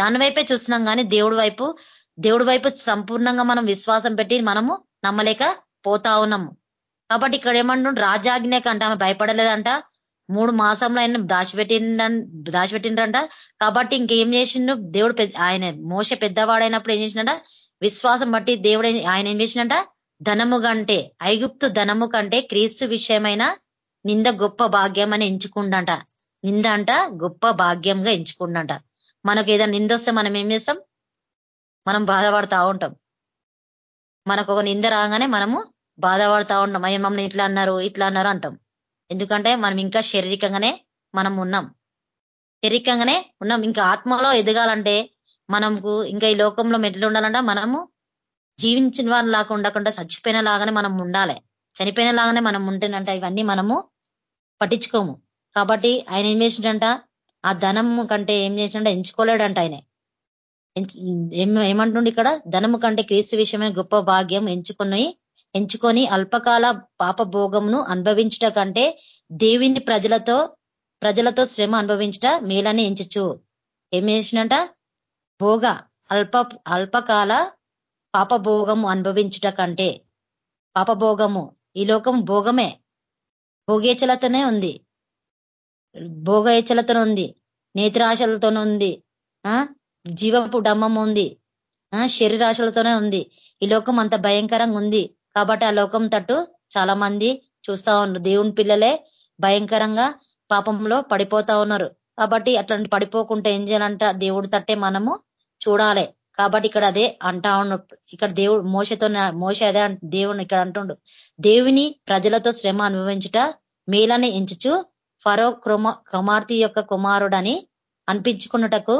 దాని వైపే చూస్తున్నాం కానీ దేవుడి వైపు దేవుడి వైపు సంపూర్ణంగా మనం విశ్వాసం పెట్టి మనము నమ్మలేక పోతా ఉన్నాము. కాబట్టి ఇక్కడ ఏమంటుండ్రు రాజాజ్ఞకి అంట ఆమె భయపడలేదంట. మూడు మాసంలో ఆయన దాచిపెట్టిండ దాచిపెట్టిండ్రంట. కాబట్టి ఇంకేం చేసిండు? దేవుడు ఆయన మోస పెద్దవాడైనప్పుడు ఏం చేసిండ విశ్వాసం బట్టి దేవుడు ఆయన ఏం చేసినట ధనము కంటే ఐగుప్తు ధనము కంటే క్రీస్తు విషయమైన నింద గొప్ప భాగ్యం అని ఎంచుకుండంట. నింద అంట గొప్ప భాగ్యంగా ఎంచుకుండంట. మనకు ఏదైనా నింద వస్తే మనం ఏం చేస్తాం? మనం బాధపడతా ఉంటాం. మనకు ఒక నింద రాగానే మనము బాధపడతా ఉంటాం. అయ్యో మమ్మల్ని ఇట్లా అన్నారు ఇట్లా అన్నారు అంటాం. ఎందుకంటే మనం ఇంకా శారీరకంగానే మనం ఉన్నాం. శారీరకంగానే ఉన్నాం. ఇంకా ఆత్మలో ఎదగాలంటే మనకు ఇంకా ఈ లోకంలో మెట్లు ఉండాలంటే మనము జీవించిన వారి లాగా ఉండకుండా చచ్చిపోయిన లాగానే మనం ఉండాలి. చనిపోయిన లాగానే మనం ఉంటుందంట ఇవన్నీ మనము పట్టించుకోము. కాబట్టి ఆయన ఏం చేసిండంట? ఆ ధనం కంటే ఏం చేసిండ ఎంచుకోలేడంట ఆయన. ఏమంటుండే ఇక్కడ? ధనము కంటే క్రీస్తు విషయమైన గొప్ప భాగ్యం ఎంచుకుని ఎంచుకొని అల్పకాల పాప భోగమును అనుభవించుట కంటే దేవిని ప్రజలతో ప్రజలతో శ్రమ అనుభవించుట మేలని ఎంచచ్చు ఏం చేసినట? భోగ అల్ప అల్పకాల పాపభోగము అనుభవించుట కంటే. పాపభోగము ఈ లోకం భోగమే. భోగేచలతోనే ఉంది. భోగేచలతోనే ఉంది. నేత్రాశలతోనే ఉంది. ఆ? జీవపు డమ్మం ఉంది. శరీరాశలతోనే ఉంది. ఈ లోకం అంత భయంకరంగా ఉంది. కాబట్టి ఆ లోకం తట్టు చాలా మంది చూస్తా ఉన్నారు. దేవుని పిల్లలే భయంకరంగా పాపంలో పడిపోతా ఉన్నారు. కాబట్టి అట్లాంటి పడిపోకుంటే ఏం చేయాలంట? దేవుడి తట్టే మనము చూడాలి. కాబట్టి ఇక్కడ అదే అంటా ఉన్న ఇక్కడ దేవుడు మోసతో మోస అదే దేవుని ఇక్కడ అంటుండు. దేవుని ప్రజలతో శ్రమ అనుభవించుట మేలని ఎంచుచు ఫరో కుమార్తె యొక్క కుమారుడని అనిపించుకున్నటకు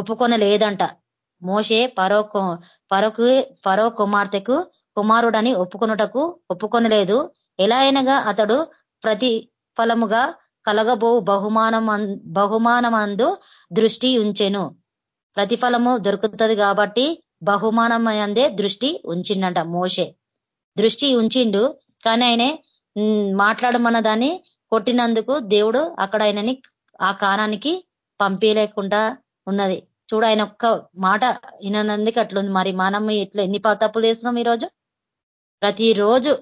ఒప్పుకొనలేదంట. మోషే పరో పరకు పరో కుమార్తెకు కుమారుడని ఒప్పుకొనుటకు ఒప్పుకొనలేదు. ఎలా అయినగా అతడు ప్రతి ఫలముగా కలగబో బహుమానం బహుమానమందు దృష్టి ఉంచెను. ప్రతిఫలము దొరుకుతుంది కాబట్టి బహుమానం అందే దృష్టి ఉంచిండంట మోషే. దృష్టి ఉంచిండు కానీ ఆయనే మాట్లాడమన్న దాన్ని కొట్టినందుకు దేవుడు అక్కడ ఆయనని ఆ కాణానికి పంపించలేకుండా ఉన్నది. చూడు ఆయన ఒక్క మాట వినందుకు అట్లుంది. మరి మనం ఇట్లా ఎన్ని తప్పులు చేస్తున్నాం ఈరోజు? ప్రతిరోజు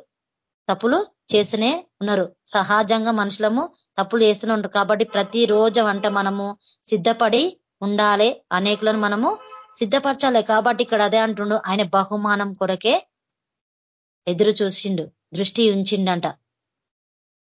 తప్పులు చేస్తూనే ఉన్నారు. సహజంగా మనుషులము తప్పులు చేస్తూనే ఉంటారు. కాబట్టి ప్రతిరోజు అంట మనము సిద్ధపడి ఉండాలి. అనేకులను మనము సిద్ధపరచాలి. కాబట్టి ఇక్కడ అదే అంటుండు ఆయన బహుమానం కొరకే ఎదురు చూసిండు దృష్టి ఉంచిండంట.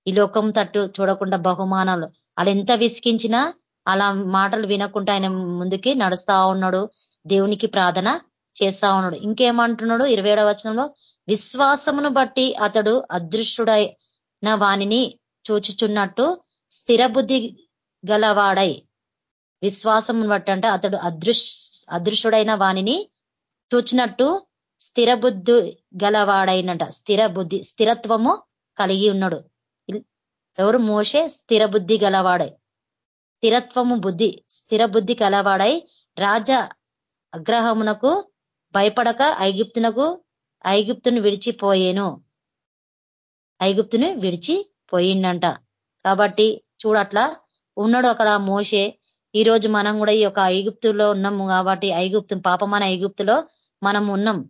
ఈ లోకం తట్టు చూడకుండా బహుమానాలు. అలా ఎంత విసికించినా అలా మాటలు వినకుండా ఆయన ముందుకి నడుస్తా ఉన్నాడు. దేవునికి ప్రార్థన చేస్తా ఉన్నాడు. ఇంకేమంటున్నాడు? ఇరవై వచనంలో విశ్వాసమును బట్టి అతడు అదృష్టుడైన వాణిని చూచుచున్నట్టు స్థిర బుద్ధి గలవాడై విశ్వాసమును బట్టి అంటే అతడు అదృష్ అదృష్టుడైన వాణిని చూచినట్టు స్థిర బుద్ధి గలవాడైనట. స్థిర బుద్ధి స్థిరత్వము కలిగి ఉన్నాడు. ఎవరు? మోసే స్థిర బుద్ధి గలవాడై. స్థిరత్వము బుద్ధి స్థిర బుద్ధి కలవాడై రాజ అగ్రహమునకు భయపడక ఐగుప్తునకు ఐగుప్తును విడిచిపోయేను. ఐగుప్తుని విడిచిపోయిండంట. కాబట్టి చూడట్లా ఉన్నాడు అక్కడ మోసే ఈ రోజు మనం కూడా ఈ యొక్క ఐగుప్తులో ఉన్నాము కాబట్టి ఐగుప్తు పాపమైన ఐగుప్తులో మనం ఉన్నాం.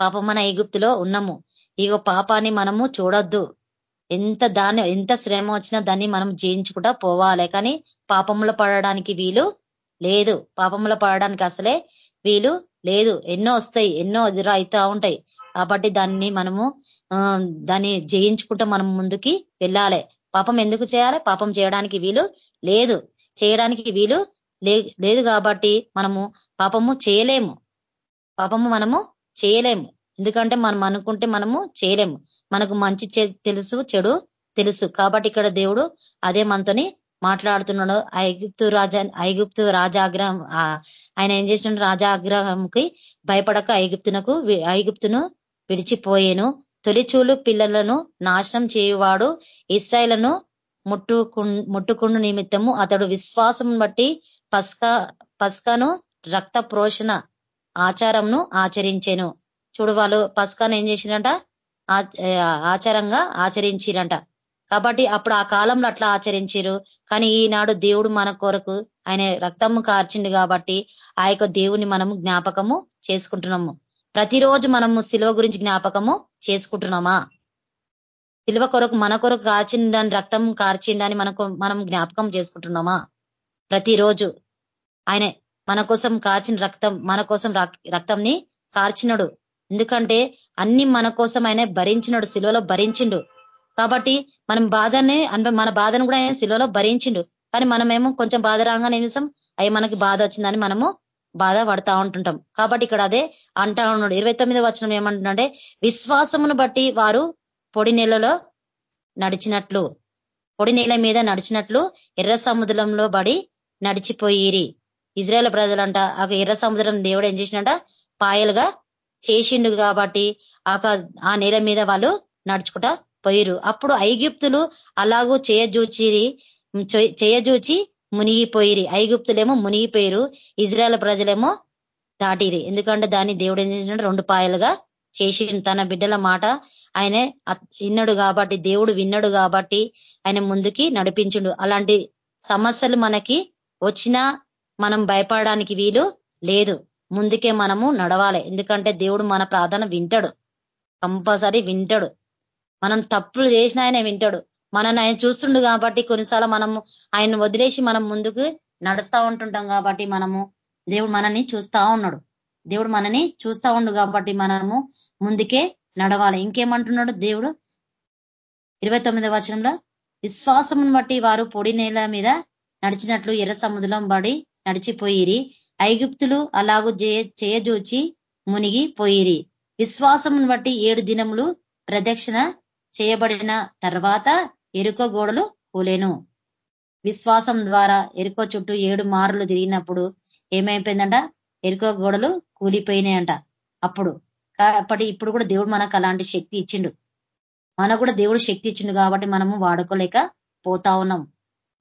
పాపమైన ఐగుప్తులో ఉన్నాము. ఈ పాపాన్ని మనము చూడొద్దు. ఎంత దాన్ని ఎంత శ్రమ వచ్చినా దాన్ని మనం జయించుకుంటా పోవాలి. కానీ పాపంలో పడడానికి వీలు లేదు. పాపంలో పడడానికి అసలే వీలు లేదు. ఎన్నో వస్తాయి ఎన్నో ఎదురైతా ఉంటాయి. కాబట్టి దాన్ని మనము దాన్ని జయించుకుంటూ మనం ముందుకి వెళ్ళాలి. పాపం ఎందుకు చేయాలి? పాపం చేయడానికి వీలు లేదు. చేయడానికి వీలు లేదు కాబట్టి మనము పాపము చేయలేము. పాపము మనము చేయలేము. ఎందుకంటే మనం అనుకుంటే మనము చేయలేము. మనకు మంచి తెలుసు చెడు తెలుసు. కాబట్టి ఇక్కడ దేవుడు అదే మనతోని మాట్లాడుతున్నాడు. ఐగుప్తు రాజా ఐగుప్తు రాజాగ్రహం ఆయన ఏం చేసిన రాజాగ్రహంకి భయపడక ఐగుప్తునకు ఐగుప్తును విడిచిపోయేను. తొలిచూలు పిల్లలను నాశనం చేయువాడు ఇస్రాయలను ముట్టుకు ముట్టుకుండు నిమిత్తము అతడు విశ్వాసం బట్టి పస్కా పస్కాను రక్త ప్రోషణ ఆచారంను ఆచరించాను. చూడు వాళ్ళు పస్కాను ఏం చేసిరంట? ఆచారంగా ఆచరించిరంట. కాబట్టి అప్పుడు ఆ కాలంలో అట్లా ఆచరించారు కానీ ఈనాడు దేవుడు మన కొరకు ఆయన రక్తము కార్చిండు కాబట్టి ఆ యొక్క దేవుని మనము జ్ఞాపకము చేసుకుంటున్నాము. ప్రతిరోజు మనము శిలువ గురించి జ్ఞాపకము చేసుకుంటున్నామా? శిలువ కొరకు మన కొరకు కాచిండని రక్తం కార్చిండని మనకు మనం జ్ఞాపకం చేసుకుంటున్నామా? ప్రతిరోజు ఆయన మన కోసం కార్చిన రక్తం మన కోసం రక్తంని కార్చినడు. ఎందుకంటే అన్ని మన కోసం ఆయన భరించినడు శిలువలో భరించిండు. కాబట్టి మనం బాధనే మన బాధను కూడా ఆయన శిలువలో భరించిండు. కానీ మనమేమో కొంచెం బాధ రాగానే నిమిషం అయ్యి మనకి బాధ వచ్చిందని మనము బాధ పడతా ఉంటుంటాం. కాబట్టి ఇక్కడ అదే అంటా ఉన్నాడు. ఇరవై తొమ్మిది వచనం ఏమంటున్నాడే విశ్వాసమును బట్టి వారు పొడి నెలలో నడిచినట్లు పొడి నేల మీద నడిచినట్లు ఎర్ర సముద్రంలో బడి నడిచిపోయిరి. ఇజ్రాయల్ ప్రజలంట ఆ ఎర్ర సముద్రం దేవుడు ఏం చేసినట? పాయలుగా చేసిండు కాబట్టి ఆ నేల మీద వాళ్ళు నడుచుకుంటా పోయిరు అప్పుడు ఐగుప్తులు అలాగూ చేయజూచిరి చేయజూచి మునిగిపోయిరి. ఐగుప్తులేమో మునిగిపోయిరు ఇజ్రాయల్ ప్రజలేమో దాటిరి ఎందుకంటే దాన్ని దేవుడు ఏం చేసినట్టు రెండు పాయలుగా చేసి తన బిడ్డల మాట ఆయన విన్నాడు కాబట్టి దేవుడు విన్నాడు కాబట్టి ఆయన ముందుకి నడిపించుడు. అలాంటి సమస్యలు మనకి వచ్చినా మనం భయపడడానికి వీలు లేదు. ముందుకే మనము నడవాలి. ఎందుకంటే దేవుడు మన ప్రార్థన వింటాడు. కంపల్సరీ వింటాడు. మనం తప్పులు చేసిన ఆయన వింటాడు. మనల్ని ఆయన చూస్తుండు కాబట్టి కొన్నిసార్లు మనము ఆయన వదిలేసి మనం ముందుకు నడుస్తూ ఉంటుంటాం కాబట్టి మనము దేవుడు మనని చూస్తా ఉన్నాడు. దేవుడు మనని చూస్తా ఉండు కాబట్టి మనము ముందుకే నడవాలి. ఇంకేమంటున్నాడు దేవుడు? ఇరవై తొమ్మిదవ వచనంలో విశ్వాసమును బట్టి వారు పొడి నేల మీద నడిచినట్లు ఎర్ర సముద్రం బడి నడిచిపోయిరి. ఐగుప్తులు అలాగూ చేయజూచి మునిగి పోయిరి. విశ్వాసమును బట్టి ఏడు దినములు ప్రదక్షిణ చేయబడిన తర్వాత ఎరుక గోడలు కూలేను. విశ్వాసం ద్వారా ఎరుకో చుట్టూ ఏడు మారులు తిరిగినప్పుడు ఏమైపోయిందంట? ఎరుక గోడలు కూలిపోయినాయంట. అప్పుడు అప్పటి ఇప్పుడు కూడా దేవుడు మనకు అలాంటి శక్తి ఇచ్చిండు. మనకు కూడా దేవుడు శక్తి ఇచ్చిండు కాబట్టి మనము వాడుకోలేక పోతా ఉన్నాం.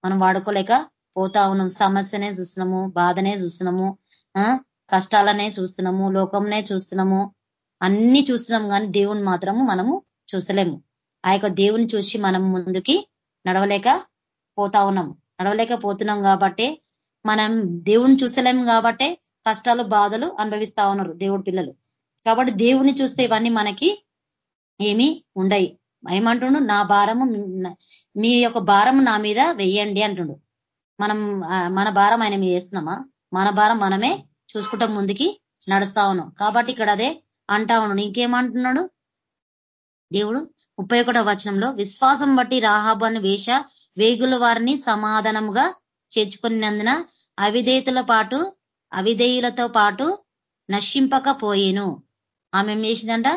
మనం వాడుకోలేక పోతా ఉన్నాం. సమస్యనే చూస్తున్నాము బాధనే చూస్తున్నాము కష్టాలనే చూస్తున్నాము లోకంనే చూస్తున్నాము. అన్ని చూస్తున్నాం కానీ దేవుని మాత్రము మనము చూస్తలేము. ఆ యొక్క దేవుని చూసి మనం ముందుకి నడవలేక పోతా ఉన్నాము నడవలేక పోతున్నాం కాబట్టి మనం దేవుని చూస్తలేము కాబట్టే కష్టాలు బాధలు అనుభవిస్తా ఉన్నారు దేవుడి పిల్లలు. కాబట్టి దేవుని చూస్తే ఇవన్నీ మనకి ఏమీ ఉండయి. ఏమంటుండు? నా భారము మీ యొక్క భారము నా మీద వెయ్యండి అంటుండు. మనం మన భారం ఆయన మీద వేస్తున్నామా? మన భారం మనమే చూసుకుంటాం ముందుకి నడుస్తా ఉన్నాం. కాబట్టి ఇక్కడ అదే అంటా ఉన్నాడు. ఇంకేమంటున్నాడు? దేవుడు ముప్పై ఒకటో వచనంలో విశ్వాసం బట్టి రాహాబను వేష వేగుల వారిని సమాధానముగా చేర్చుకున్నందున అవిధేయుల పాటు అవిధేయులతో పాటు నశింపకపోయేను. ఆమె ఏం చేసిందంట?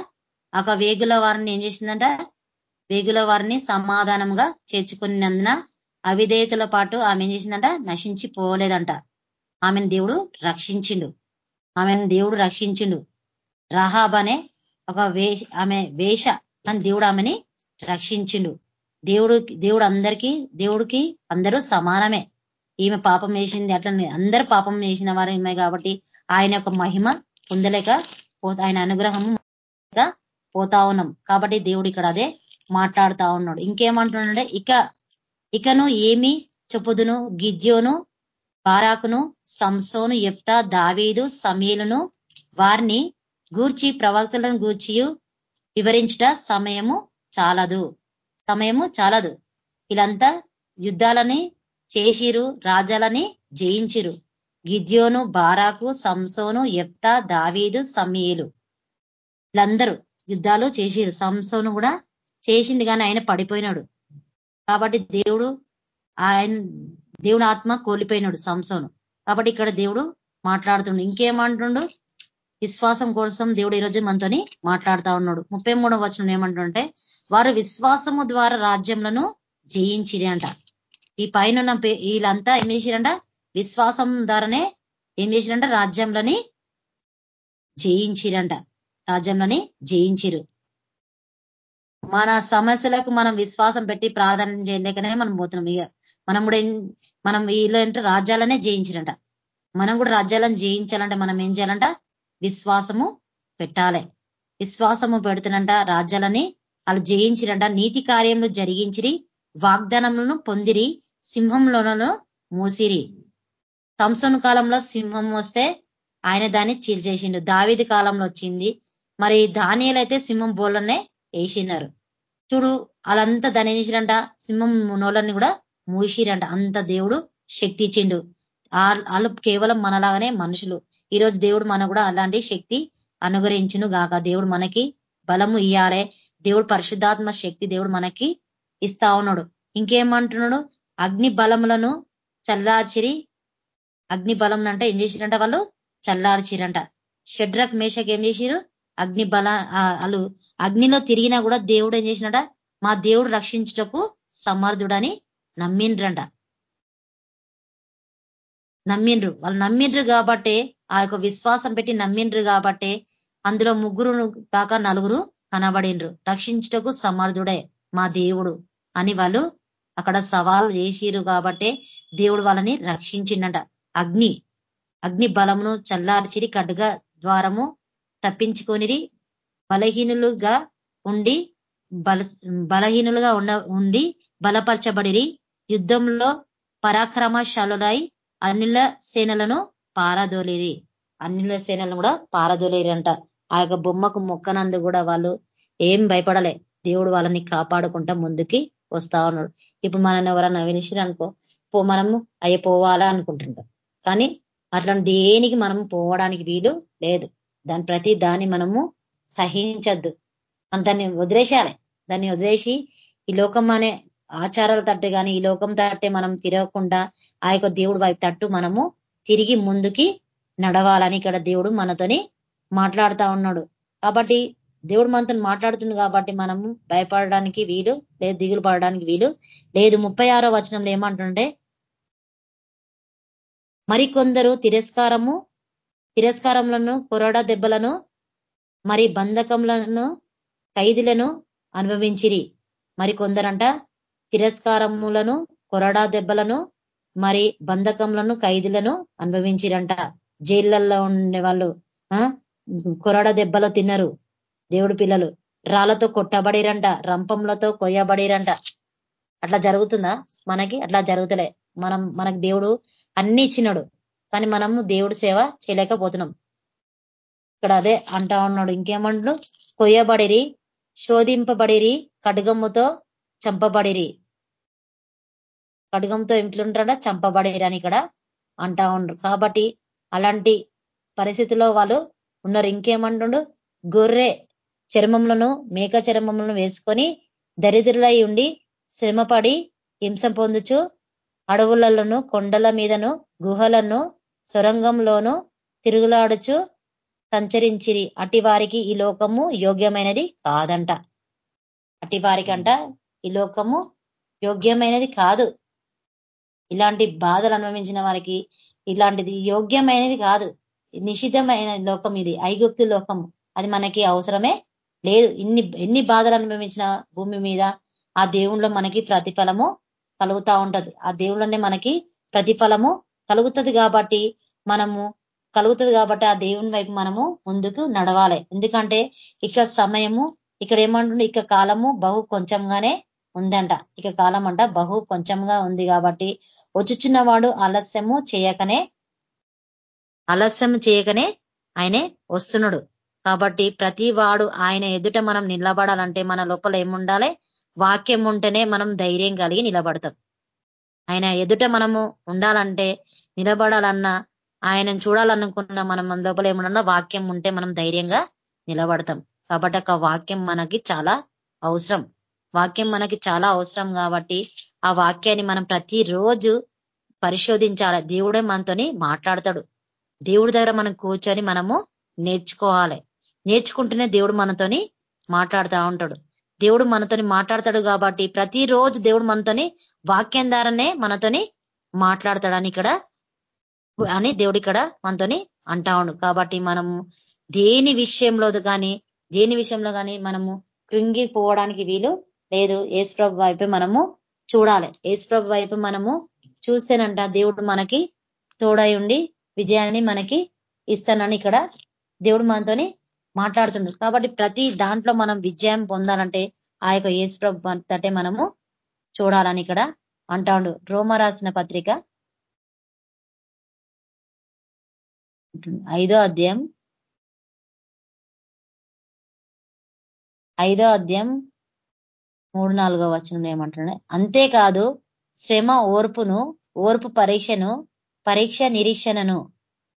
ఒక వేగుల వారిని ఏం చేసిందంట? వేగుల వారిని సమాధానంగా చేర్చుకున్నందున అవిధేయతల పాటు ఆమె ఏం చేసిందంట? నశించి పోలేదంట ఆమెను దేవుడు రక్షించిండు. ఆమెను దేవుడు రక్షించిండు. రహాబ్ అనే ఒక వేష ఆమె వేష అని దేవుడు ఆమెని రక్షించిండు. దేవుడు దేవుడు అందరికీ దేవుడికి అందరూ సమానమే. ఈమె పాపం వేసింది అట్లా అందరు పాపం వేసిన వారు కాబట్టి ఆయన యొక్క మహిమ పొందలేక ఆయన అనుగ్రహం పోతా ఉన్నాం. కాబట్టి దేవుడు ఇక్కడ అదే మాట్లాడుతా ఉన్నాడు. ఇంకేమంటున్నాడే ఇక ఇకను ఏమి చెప్పుదును? గిజ్యోను బారాకును సంసోను ఎప్తా దావీదు సమీలను వారిని గూర్చి ప్రవక్తలను గూర్చి వివరించుట సమయము చాలదు. సమయము చాలదు. వీళ్ళంతా యుద్ధాలని చేసిరు రాజాలని జయించిరు. గిద్యోను బారాకు సంసోను ఎప్తా దావీదు సమీలు వీళ్ళందరూ యుద్ధాలు చేసిరు. సంసోను కూడా చేసింది కానీ ఆయన పడిపోయినాడు. కాబట్టి దేవుడు ఆయన దేవుడు ఆత్మ కోల్పోయినాడు సంసోను. కాబట్టి ఇక్కడ దేవుడు మాట్లాడుతుండు. ఇంకేమంటుండు? విశ్వాసం కోసం దేవుడు ఈరోజు మనతోని మాట్లాడుతా ఉన్నాడు. ముప్పై మూడవ వచనం ఏమంటుంటే వారు విశ్వాసము ద్వారా రాజ్యములను జయించిరి అంట ఈ పైన వీళ్ళంతా ఏం చేసిరంట విశ్వాసం ద్వారానే ఏం చేసిరంట రాజ్యంలోని జయించిరంట రాజ్యంలోని జయించిరు మన సమస్యలకు మనం విశ్వాసం పెట్టి ప్రాధాన్యం చేయలేకనే మనం పోతున్నాం. ఇక మనం కూడా మనం వీళ్ళు ఏంటంటే రాజ్యాలనే జయించిరంట. మనం కూడా రాజ్యాలను జయించాలంటే మనం ఏం చేయాలంట? విశ్వాసము పెట్టాలి. విశ్వాసము పెడుతున్నంట రాజ్యాలని వాళ్ళు జయించిరంట. నీతి కార్యములు జరిగించిరి వాగ్దానములను పొందిరి సింహంలోనూ మూసిరి. సంసోను కాలంలో సింహం వస్తే ఆయన దాన్ని చీల్చేసిండు. దావిది కాలంలో వచ్చింది. మరి దానియలైతే సింహం బోళ్ళనే వేసినారు. చూడు వాళ్ళంతా దాని చేసిరంట సింహం నోళ్ళని కూడా మూసిరంట. అంత దేవుడు శక్తి ఇచ్చిండు. వాళ్ళు కేవలం మనలాగానే మనుషులు. ఈరోజు దేవుడు మన కూడా అలాంటి శక్తి అనుగ్రహించును గాక. దేవుడు మనకి బలము ఇయ్యాలే. దేవుడు పరిశుద్ధాత్మ శక్తి దేవుడు మనకి ఇస్తా ఉన్నాడు. ఇంకేమంటున్నాడు? అగ్ని బలములను చల్లార్చిరి. అగ్ని బలం అంటే ఏం చేసిరంట వాళ్ళు? చల్లార్చిరంట. షడ్రక్ మేషకు ఏం చేసిరు అగ్ని బల అలు అగ్నిలో తిరిగినా కూడా దేవుడు ఏం చేసినట మా దేవుడు రక్షించుటకు సమర్థుడని నమ్మిండ్రంట. నమ్మిండ్రు. వాళ్ళు నమ్మిండ్రు కాబట్టి ఆ యొక్క విశ్వాసం పెట్టి నమ్మిండ్రు కాబట్టి అందులో ముగ్గురు కాక నలుగురు కనబడిండ్రు. రక్షించుటకు సమర్థుడే మా దేవుడు అని వాళ్ళు అక్కడ సవాల్ చేసిరు కాబట్టి దేవుడు వాళ్ళని రక్షించిండట. అగ్ని అగ్ని బలమును చల్లార్చిరి కడ్గ ద్వారము తప్పించుకొనిరి బలహీనులుగా ఉండి బల బలహీనులుగా ఉండ ఉండి బలపరచబడిరి. యుద్ధంలో పరాక్రమశాలులై అన్యుల సేనలను పారదోలిరి. అన్యుల సేనలను కూడా పారదోలేరంట. ఆ యొక్క బొమ్మకు మొక్కనందు కూడా వాళ్ళు ఏం భయపడలే. దేవుడు వాళ్ళని కాపాడుకుంటా ముందుకి వస్తా ఉన్నాడు. ఇప్పుడు మనల్ని ఎవరన్నా అనుకో పో మనము అయ్యి పోవాలా అనుకుంటుంటాం. కానీ అట్లాంటి దేనికి మనం పోవడానికి వీలు లేదు. దాని ప్రతి దాన్ని మనము సహించద్దు. దాన్ని వదిలేసేయాలి. దాన్ని వదిలేసి ఈ లోకం అనే ఆచారాల తట్టు కానీ ఈ లోకం తట్టే మనం తిరగకుండా ఆ యొక్క దేవుడు వైపు తట్టు మనము తిరిగి ముందుకి నడవాలని ఇక్కడ దేవుడు మనతోని మాట్లాడుతా ఉన్నాడు. కాబట్టి దేవుడు మనతో మాట్లాడుతుంది కాబట్టి మనము భయపడడానికి వీలు లేదు దిగులు పడడానికి వీలు లేదు. ముప్పై ఆరో వచనంలో ఏమంటుండే మరికొందరు తిరస్కారము తిరస్కారములను కొరడా దెబ్బలను మరి బంధకములను ఖైదీలను అనుభవించిరి. మరి కొందరంట తిరస్కారములను కొరడా దెబ్బలను మరి బంధకములను ఖైదీలను అనుభవించిరంట. జైళ్ళల్లో ఉండే వాళ్ళు కొరడ దెబ్బలు తిన్నారు దేవుడు పిల్లలు. రాళ్ళతో కొట్టబడిరంట రంపంలతో కొయ్యబడిరంట. అట్లా జరుగుతుందా? మనకి అట్లా జరుగుతలే. మనం మనకు దేవుడు అన్ని ఇచ్చినాడు. కానీ మనము దేవుడు సేవ చేయలేకపోతున్నాం. ఇక్కడ అదే అంటా ఉన్నాడు. ఇంకేమంటు కొయ్యబడిరి శోధింపబడిరి కడుగమ్ముతో చంపబడిరి. కడుగంతో ఇంట్లుంటాడా? చంపబడిరి అని ఇక్కడ అంటా ఉండ్రు కాబట్టి అలాంటి పరిస్థితిలో వాళ్ళు ఉన్నారు. ఇంకేమంటుండు? గొర్రె చర్మములను మేక చర్మములను వేసుకొని దరిద్రులై ఉండి శ్రమపడి హింస పొందుచు అడవులలోను కొండల మీదను గుహలను సొరంగంలోనూ తిరుగులాడుచు సంచరించిరి. అటి వారికి ఈ లోకము యోగ్యమైనది కాదంట. అటి అంట ఈ లోకము యోగ్యమైనది కాదు. ఇలాంటి బాధలు అనుభవించిన వారికి ఇలాంటిది యోగ్యమైనది కాదు. నిషిద్ధమైన లోకం ఇది. ఐగుప్తు లోకము. అది మనకి అవసరమే లేదు. ఇన్ని ఎన్ని బాధలు అనుభవించిన భూమి మీద ఆ దేవుళ్ళు మనకి ప్రతిఫలము కలుగుతా ఉంటది. ఆ దేవుళ్ళనే మనకి ప్రతిఫలము కలుగుతుంది కాబట్టి మనము కలుగుతుంది కాబట్టి ఆ దేవుని వైపు మనము ముందుకు నడవాలి. ఎందుకంటే ఇక సమయము ఇక్కడ ఏమంటుండే? ఇక కాలము బహు కొంచెంగానే ఉందంట. ఇక కాలం అంట బహు కొంచెంగా ఉంది కాబట్టి వచ్చుచున్నవాడు ఆలస్యము చేయకనే ఆలస్యం చేయకనే ఆయనే వస్తున్నాడు. కాబట్టి ప్రతి వాడు ఆయన ఎదుట మనం నిలబడాలంటే మన లోపల ఏముండాలి? వాక్యం ఉంటేనే మనం ధైర్యం కలిగి నిలబడతాం. ఆయన ఎదుట మనము ఉండాలంటే నిలబడాలన్నా ఆయనను చూడాలనుకున్న మనం మన లోపల ఏమన్నా వాక్యం ఉంటే మనం ధైర్యంగా నిలబడతాం. కాబట్టి ఒక వాక్యం మనకి చాలా అవసరం. వాక్యం మనకి చాలా అవసరం కాబట్టి ఆ వాక్యాన్ని మనం ప్రతిరోజు పరిశోధించాలి. దేవుడే మనతోని మాట్లాడతాడు. దేవుడి దగ్గర మనం కూర్చొని మనము నేర్చుకోవాలి. నేర్చుకుంటూనే దేవుడు మనతోని మాట్లాడుతూ ఉంటాడు. దేవుడు మనతోని మాట్లాడతాడు కాబట్టి ప్రతిరోజు దేవుడు మనతోని వాక్యం ద్వారానే మనతోని మాట్లాడతాడని ఇక్కడ అని దేవుడు ఇక్కడ మనతోని అంటా కాబట్టి మనము దేని విషయంలో కానీ దేని విషయంలో కానీ మనము కృంగిపోవడానికి వీలు లేదు. ఏసుప్రభు వైపు మనము చూడాలి. ఏసుప్రభు వైపు మనము చూస్తేనంట దేవుడు మనకి తోడై ఉండి విజయాన్ని మనకి ఇస్తానని ఇక్కడ దేవుడు మనతోని మాట్లాడుతుండు. కాబట్టి ప్రతి దాంట్లో మనం విజయం పొందాలంటే ఆ యొక్క ఏసుప్రభు తటే మనము చూడాలని ఇక్కడ అంటాడు రోమ రాసిన పత్రిక ఐదో అధ్యాయం. ఐదో అధ్యాయం మూడు నాలుగో వచనం ఏమంటున్నాయి అంతేకాదు శ్రమ ఓర్పును ఓర్పు పరీక్షను పరీక్ష నిరీక్షణను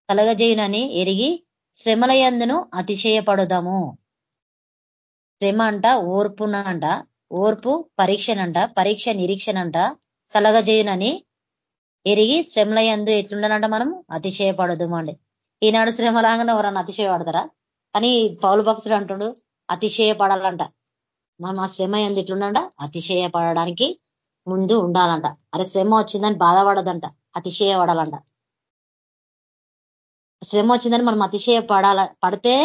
కలగజేయునని ఎరిగి శ్రమల యందును అతిశయపడుదాము. శ్రమ అంట ఓర్పునంట ఓర్పు పరీక్షనంట పరీక్ష నిరీక్షణంట కలగజేయునని ఎరిగి శ్రమల యందు ఎట్లుండనంట మనం? అతిశయపడదు అండి. ఈనాడు శ్రమ రాగానే ఎవరన్నా అతిశయపడతారా కానీ పౌలు భక్తుడు అంటుడు అతిశయపడాలంట. మనం ఆ శ్రమ ఎందు అతిశయ అతిశయపడడానికి ముందు ఉండాలంట. అరే శ్రమ వచ్చిందని బాధపడదంట అతిశయపడాలంట. శ్రమ వచ్చిందని మనం అతిశయ పడాల పడితే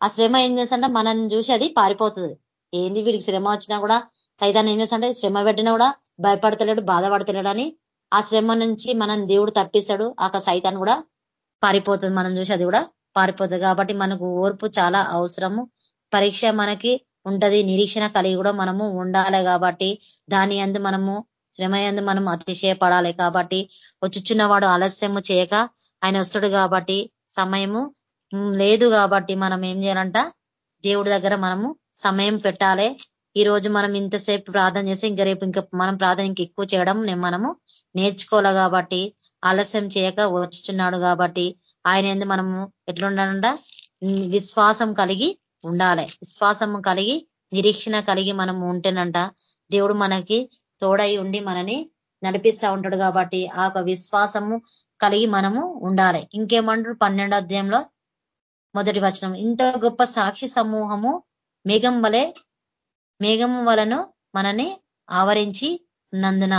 ఆ శ్రమ ఏం చేస్తంటే మనం చూసి అది పారిపోతుంది. ఏంది వీడికి శ్రమ వచ్చినా కూడా సైతాన్ని ఏం చేస్తంటే శ్రమ పెట్టినా కూడా భయపడతలేడు బాధపడతలేడు అని ఆ శ్రమ నుంచి మనం దేవుడు తప్పిస్తాడు. ఆ సైతాన్ని కూడా పారిపోతుంది మనం చూసి అది కూడా పారిపోతుంది. కాబట్టి మనకు ఓర్పు చాలా అవసరము. పరీక్ష మనకి ఉంటది నిరీక్షణ కలిగి కూడా మనము ఉండాలి కాబట్టి దాని అందు మనము శ్రమ ఎందు మనం అతిశయపడాలి కాబట్టి వచ్చుచున్నవాడు ఆలస్యము చేయక ఆయన వస్తాడు కాబట్టి సమయము లేదు కాబట్టి మనం ఏం చేయాలంట? దేవుడి దగ్గర మనము సమయం పెట్టాలి. ఈ రోజు మనం ఇంతసేపు ప్రార్థన చేస్తే ఇంకా రేపు ఇంకా మనం ప్రార్థన ఇంకా ఎక్కువ చేయడం మనము నేర్చుకోవాలి కాబట్టి ఆలస్యం చేయక వచ్చుచున్నాడు కాబట్టి ఆయన ఎందు మనము ఎట్లుండాలంట? విశ్వాసం కలిగి ఉండాలి. విశ్వాసం కలిగి నిరీక్షణ కలిగి మనం ఉంటేనంట దేవుడు మనకి తోడై ఉండి మనని నడిపిస్తా ఉంటాడు కాబట్టి ఆ విశ్వాసము కలిగి మనము ఉండాలి. ఇంకేమంటారు? పన్నెండో అధ్యాయంలో మొదటి వచనం. ఇంత గొప్ప సాక్షి సమూహము మేఘం వలె మేఘం వలను మనని ఆవరించి నందున.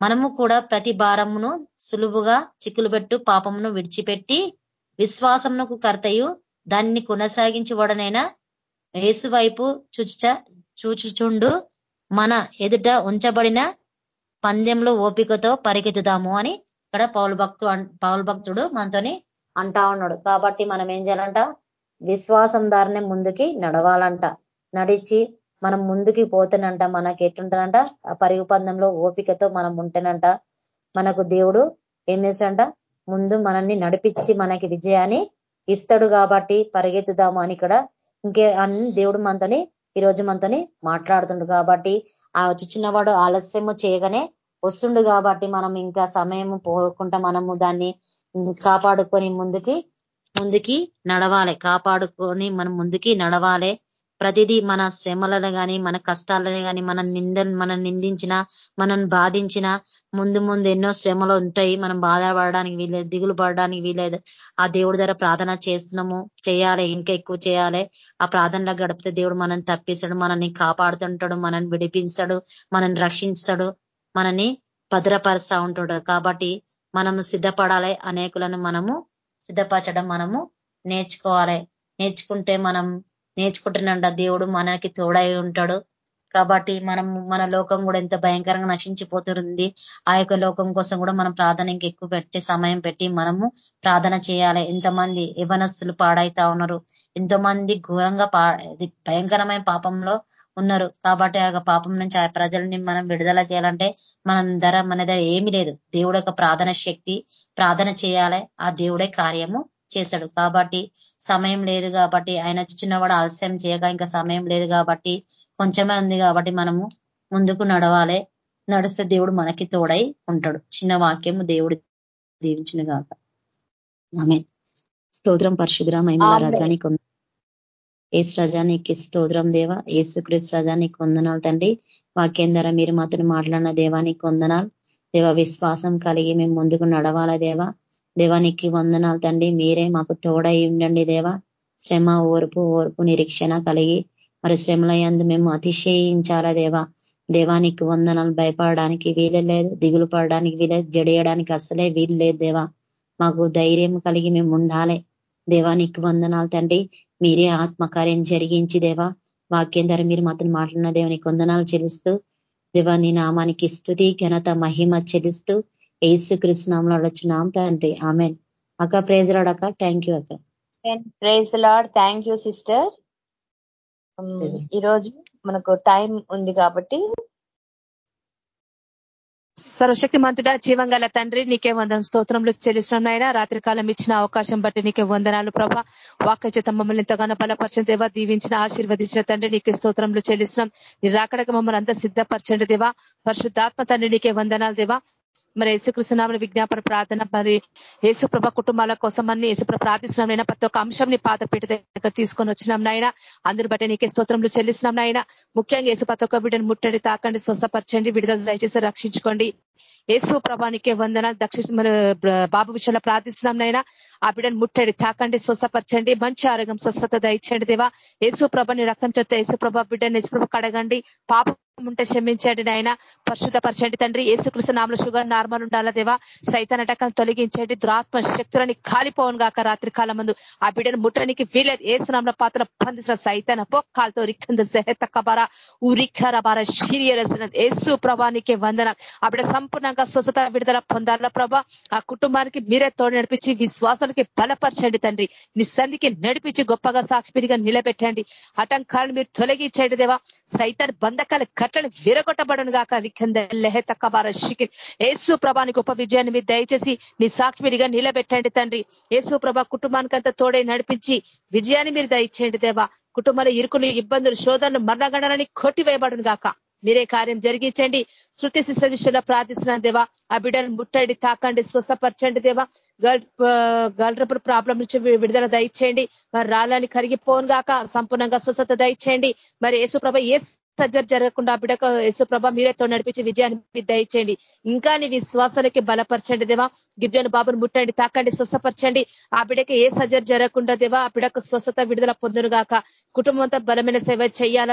మనము కూడా ప్రతి భారమును సులువుగా చిక్కులు పెట్టు పాపమును విడిచిపెట్టి విశ్వాసమునకు కర్తయు దాన్ని కొనసాగించబడనైనా వేసువైపు చూచుచ చూచుచుండు మన ఎదుట ఉంచబడిన పందెంలో ఓపికతో పరిగెత్తుదాము అని ఇక్కడ పౌలు భక్తు పౌలు భక్తుడు మనతోని అంటా ఉన్నాడు. కాబట్టి మనం ఏం చేయాలంట? విశ్వాసం దారినే ముందుకి నడవాలంట. నడిచి మనం ముందుకి పోతేనంట మనకి ఎట్లుంటానంట పరుగు పందంలో ఓపికతో మనం ఉంటేనంట. మనకు దేవుడు ఏం చేశాడంట? ముందు మనల్ని నడిపించి మనకి విజయాన్ని ఇస్తాడు కాబట్టి పరిగెత్తుదాము అని ఇక్కడ ఇంకే అన్ని దేవుడు మనతోని ఈరోజు మనతోని మాట్లాడుతుండు కాబట్టి ఆ చిన్నవాడు ఆలస్యము చేయగానే వస్తుండు కాబట్టి మనం ఇంకా సమయం పోకుండా మనము దాన్ని కాపాడుకొని ముందుకి ముందుకి నడవాలి. కాపాడుకొని మనం ముందుకి నడవాలి. ప్రతిదీ మన శ్రమలను కానీ మన కష్టాలను కానీ మన నింద మనం నిందించిన మనం బాధించిన ముందు ముందు ఎన్నో శ్రమలు ఉంటాయి. మనం బాధపడడానికి వీలేదు దిగులు పడడానికి వీలేదు ఆ దేవుడి ద్వారా ప్రార్థన చేస్తున్నాము. చేయాలి ఇంకా ఎక్కువ చేయాలి. ఆ ప్రార్థనలో గడిపితే దేవుడు మనం తప్పిస్తాడు మనల్ని కాపాడుతుంటాడు మనల్ని విడిపిస్తాడు మనల్ని రక్షిస్తాడు మనని భద్రపరుస్తా ఉంటాడు. కాబట్టి మనము సిద్ధపడాలి అనేకులను మనము సిద్ధపరచడం మనము నేర్చుకోవాలి. నేర్చుకుంటే మనం నేర్చుకుంటున్నంట దేవుడు మనకి తోడై ఉంటాడు. కాబట్టి మనం మన లోకం కూడా ఎంత భయంకరంగా నశించిపోతుంది. ఆ యొక్క లోకం కోసం కూడా మనం ప్రార్థన ఎక్కువ పెట్టి సమయం పెట్టి మనము ప్రార్థన చేయాలి. ఎంతమంది యవనస్తులు పాడైతా ఉన్నారు. ఎంతో మంది ఘోరంగా భయంకరమైన పాపంలో ఉన్నారు. కాబట్టి ఆ పాపం నుంచి ఆ ప్రజల్ని మనం విడుదల చేయాలంటే మనం ధర మన దగ్గర ఏమీ లేదు. దేవుడు యొక్క ప్రార్థన శక్తి ప్రార్థన చేయాలి. ఆ దేవుడే కార్యము చేశాడు కాబట్టి సమయం లేదు కాబట్టి ఆయన చిన్నవాడు ఆలస్యం చేయక ఇంకా సమయం లేదు కాబట్టి కొంచెమే ఉంది కాబట్టి మనము ముందుకు నడవాలి. నడిస్తే దేవుడు మనకి తోడై ఉంటాడు. చిన్న వాక్యము దేవుడు దీవించిన గాక. ఆమె స్తోత్రం పరిశుద్ర మహిమల రజానికి ఏసు రజానికి స్తోత్రం దేవ. ఏసుక్రీస్తు రజానికి వందనాలు తండ్రి. వాక్యం ద్వారా మీరు మాత్రం మాట్లాడిన దేవానికి వందనాలు. దేవ విశ్వాసం కలిగి మేము ముందుకు నడవాల దేవ? దేవానికి వందనాలు తండ్రి. మీరే మాకు తోడై ఉండండి దేవా. శ్రమ ఓర్పు ఓర్పు నిరీక్షణ కలిగి మరి శ్రమలయందు మేము అతిశయించాలా దేవా? దేవానికి వందనాలు భయపడడానికి వీలు లేదు దిగులు పడడానికి వీలేదు జడేయడానికి అసలే వీలు లేదు దేవా. మాకు ధైర్యం కలిగి మేము ఉండాలి. దేవానికి వందనాలు తండ్రి. మీరే ఆత్మకార్యం జరిగించి దేవా వాక్యం ద్వారా మీరు మాత్రం మాట్లాడిన దేవానికి వందనాలు చెల్లిస్తూ దేవా నీ నామానికి స్థుతి ఘనత మహిమ చెల్లిస్తూ ఏసు కృష్ణంలో అడొచ్చున్నాం తండ్రి. ఆమె అక్క ప్రేజ్ రాడక్క థ్యాంక్ యూ అక్క. Praise Lord thank you sister ఈరోజు మనకు టైం ఉంది కాబట్టి సర్వశక్తి మంతుడ జీవంగల తండ్రి నీకే వందనం. స్తోత్రంలో చెల్లిస్తున్నాం నాయన. రాత్రి కాలం ఇచ్చిన అవకాశం బట్టి నీకే వందనాలు ప్రభా. వాక్య చేత మమ్మల్ని ఎంతగానో బలపరచని దేవా దీవించిన ఆశీర్వదించిన తండ్రి నీకే స్తోత్రంలో చెల్లిస్తున్నాం. నీ రాకడక మమ్మల్ని అంతా సిద్ధపరచండి దేవా. పరిశుద్ధాత్మ తండ్రి నీకే వందనాలు దేవా. మరి యేసుకృష్ణనామల విజ్ఞాపన ప్రార్థన మరి యేసుప్రభ కుటుంబాల కోసం అన్ని యేసుప్రభ ప్రార్థిస్తున్నాం నైనా ప్రతి ఒక్క అంశంని నీ పాతపీఠ దగ్గర తీసుకొని వచ్చినాం నాయన. అందరి బట్టి నీకే స్తోత్రంలో చెల్లిస్తున్నాం నాయన. ముఖ్యంగా యేసు ప్రతి ఒక్క బిడ్డను ముట్టడి తాకండి స్వస్థపరచండి విడుదల దయచేసి రక్షించుకోండి. యేసు ప్రభానికే వందన దక్షి మన బాబు విషయంలో ప్రార్థిస్తున్నాం నాయన. ఆ బిడ్డను ముట్టడి తాకండి స్వస్థపరచండి. మంచి ఆరోగ్యం స్వస్థత దయచండి దేవా. యేసు ప్రభని రక్తం చెత్త యేసు ప్రభ బిడ్డను యేసుప్రభ కడగండి పాప ఉంటే క్షమించండి నాయన. పరిశుద్ధపరచండి తండ్రి. ఏసుకృష్ణ నామలు షుగర్ నార్మల్ ఉండాలా దేవా? సైతాన్ అటకం తొలగించండి. దురాత్మ శక్తులని కాలిపోవను గాక రాత్రి కాలం ముందు ఆ బిడ్డను ముట్టడానికి వీలేదు ఏసునామల పాత్ర బంధించిన సైతాన పొక్కాలతో రిక్కంద ఉరిఖర బార శీరియరసిన ఏసు ప్రభానికి వందన ఆ బిడ్డ సంపూర్ణంగా స్వస్థత విడుదల పొందాల ప్రభ? ఆ కుటుంబానికి మీరే తోడు నడిపించి విశ్వాసానికి బలపరచండి తండ్రి. నిస్సందికి నడిపించి గొప్పగా సాక్షిపిడిగా నిలబెట్టండి. ఆటంకాలను మీరు తొలగించండి దేవా. సైతాన్ బంధకాలు కట్లను విరగొట్టబడును గాక. రిఖంద లెహతక్కబార షికి ఏసు ప్రభానికి గొప్ప విజయాన్ని మీరు దయచేసి నీ సాక్షిడిగా నిలబెట్టండి తండ్రి. ఏసు ప్రభ కుటుంబానికంతా తోడే నడిపించి విజయాన్ని మీరు దయచేయండి దేవా. కుటుంబంలో ఇరుకులు ఇబ్బందులు శోధనలు మరణగణాలని కొట్టివేయబడును గాక. మీరే కార్యం జరిగించండి. శృతి శిష్య విషయంలో ప్రార్థిస్తున్నాను దేవా. ఆ బిడ్డను ముట్టండి తాకండి స్వస్థపరచండి దేవా. గర్ల్ ప్రాబ్లం నుంచి విడుదల దయచేయండి. మరి రాళ్ళని కరిగిపోను గాక. సంపూర్ణంగా స్వస్థత దయచేయండి. మరి యేసుప్రభ ఏ సర్జరీ జరగకుండా బిడక యేసుప్రభ మీరేతో నడిపించి విజయాన్ని దయచేయండి. ఇంకా నీ విశ్వాసాలకి బలపరచండి దేవా. గిద్యోని బాబును ముట్టండి తాకండి స్వస్థపరచండి. ఆ బిడకి ఏ సర్జరీ జరగకుండా దేవా ఆ బిడకు స్వస్థత విడుదల పొందునుగాక. కుటుంబం అంతా బలమైన సేవ చేయాల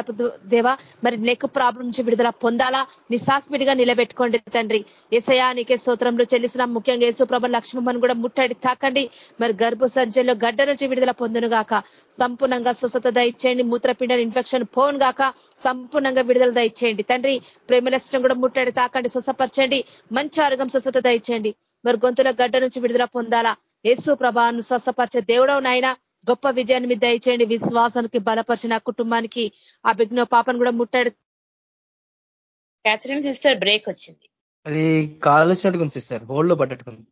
దేవా? మరి నెక్ ప్రాబ్లం నుంచి విడుదల పొందాలా? నీ సాక్మిడిగా నిలబెట్టుకోండి తండ్రి. ఏసయా నీకే స్తోత్రంలో చెల్లిస్తున్నాం. ముఖ్యంగా యేసుప్రభ లక్ష్మమ్మను కూడా ముట్టడి తాకండి. మరి గర్భ సజ్జలో గడ్డ నుంచి విడుదల పొందునుగాక. సంపూర్ణంగా స్వస్థత దయచేయండి. మూత్రపిండ ఇన్ఫెక్షన్ పోను గాక సంపూర్ణ సంపూర్ణంగా విడుదల దయచేయండి. తండ్రి ప్రేమలష్టం కూడా ముట్టడి తాకండి స్వస్థపరచండి. మంచి ఆరోగ్యం స్వస్థత దయచేయండి. మరి గొంతుల గడ్డ నుంచి విడుదల పొందాలా? యేసు ప్రభాను స్వస్థపరిచే దేవుడవు నాయన. గొప్ప విజయాన్ని మీద దయచేయండి. విశ్వాసానికి బలపరిచిన కుటుంబానికి ఆ బిగ్న పాపను కూడా ముట్టాడు. క్యాథరిన్ సిస్టర్ బ్రేక్ వచ్చింది. అది కాలు వచ్చినట్టు ఉంది సిస్టర్. హోల్డ్లో పడ్డట్టుకుంది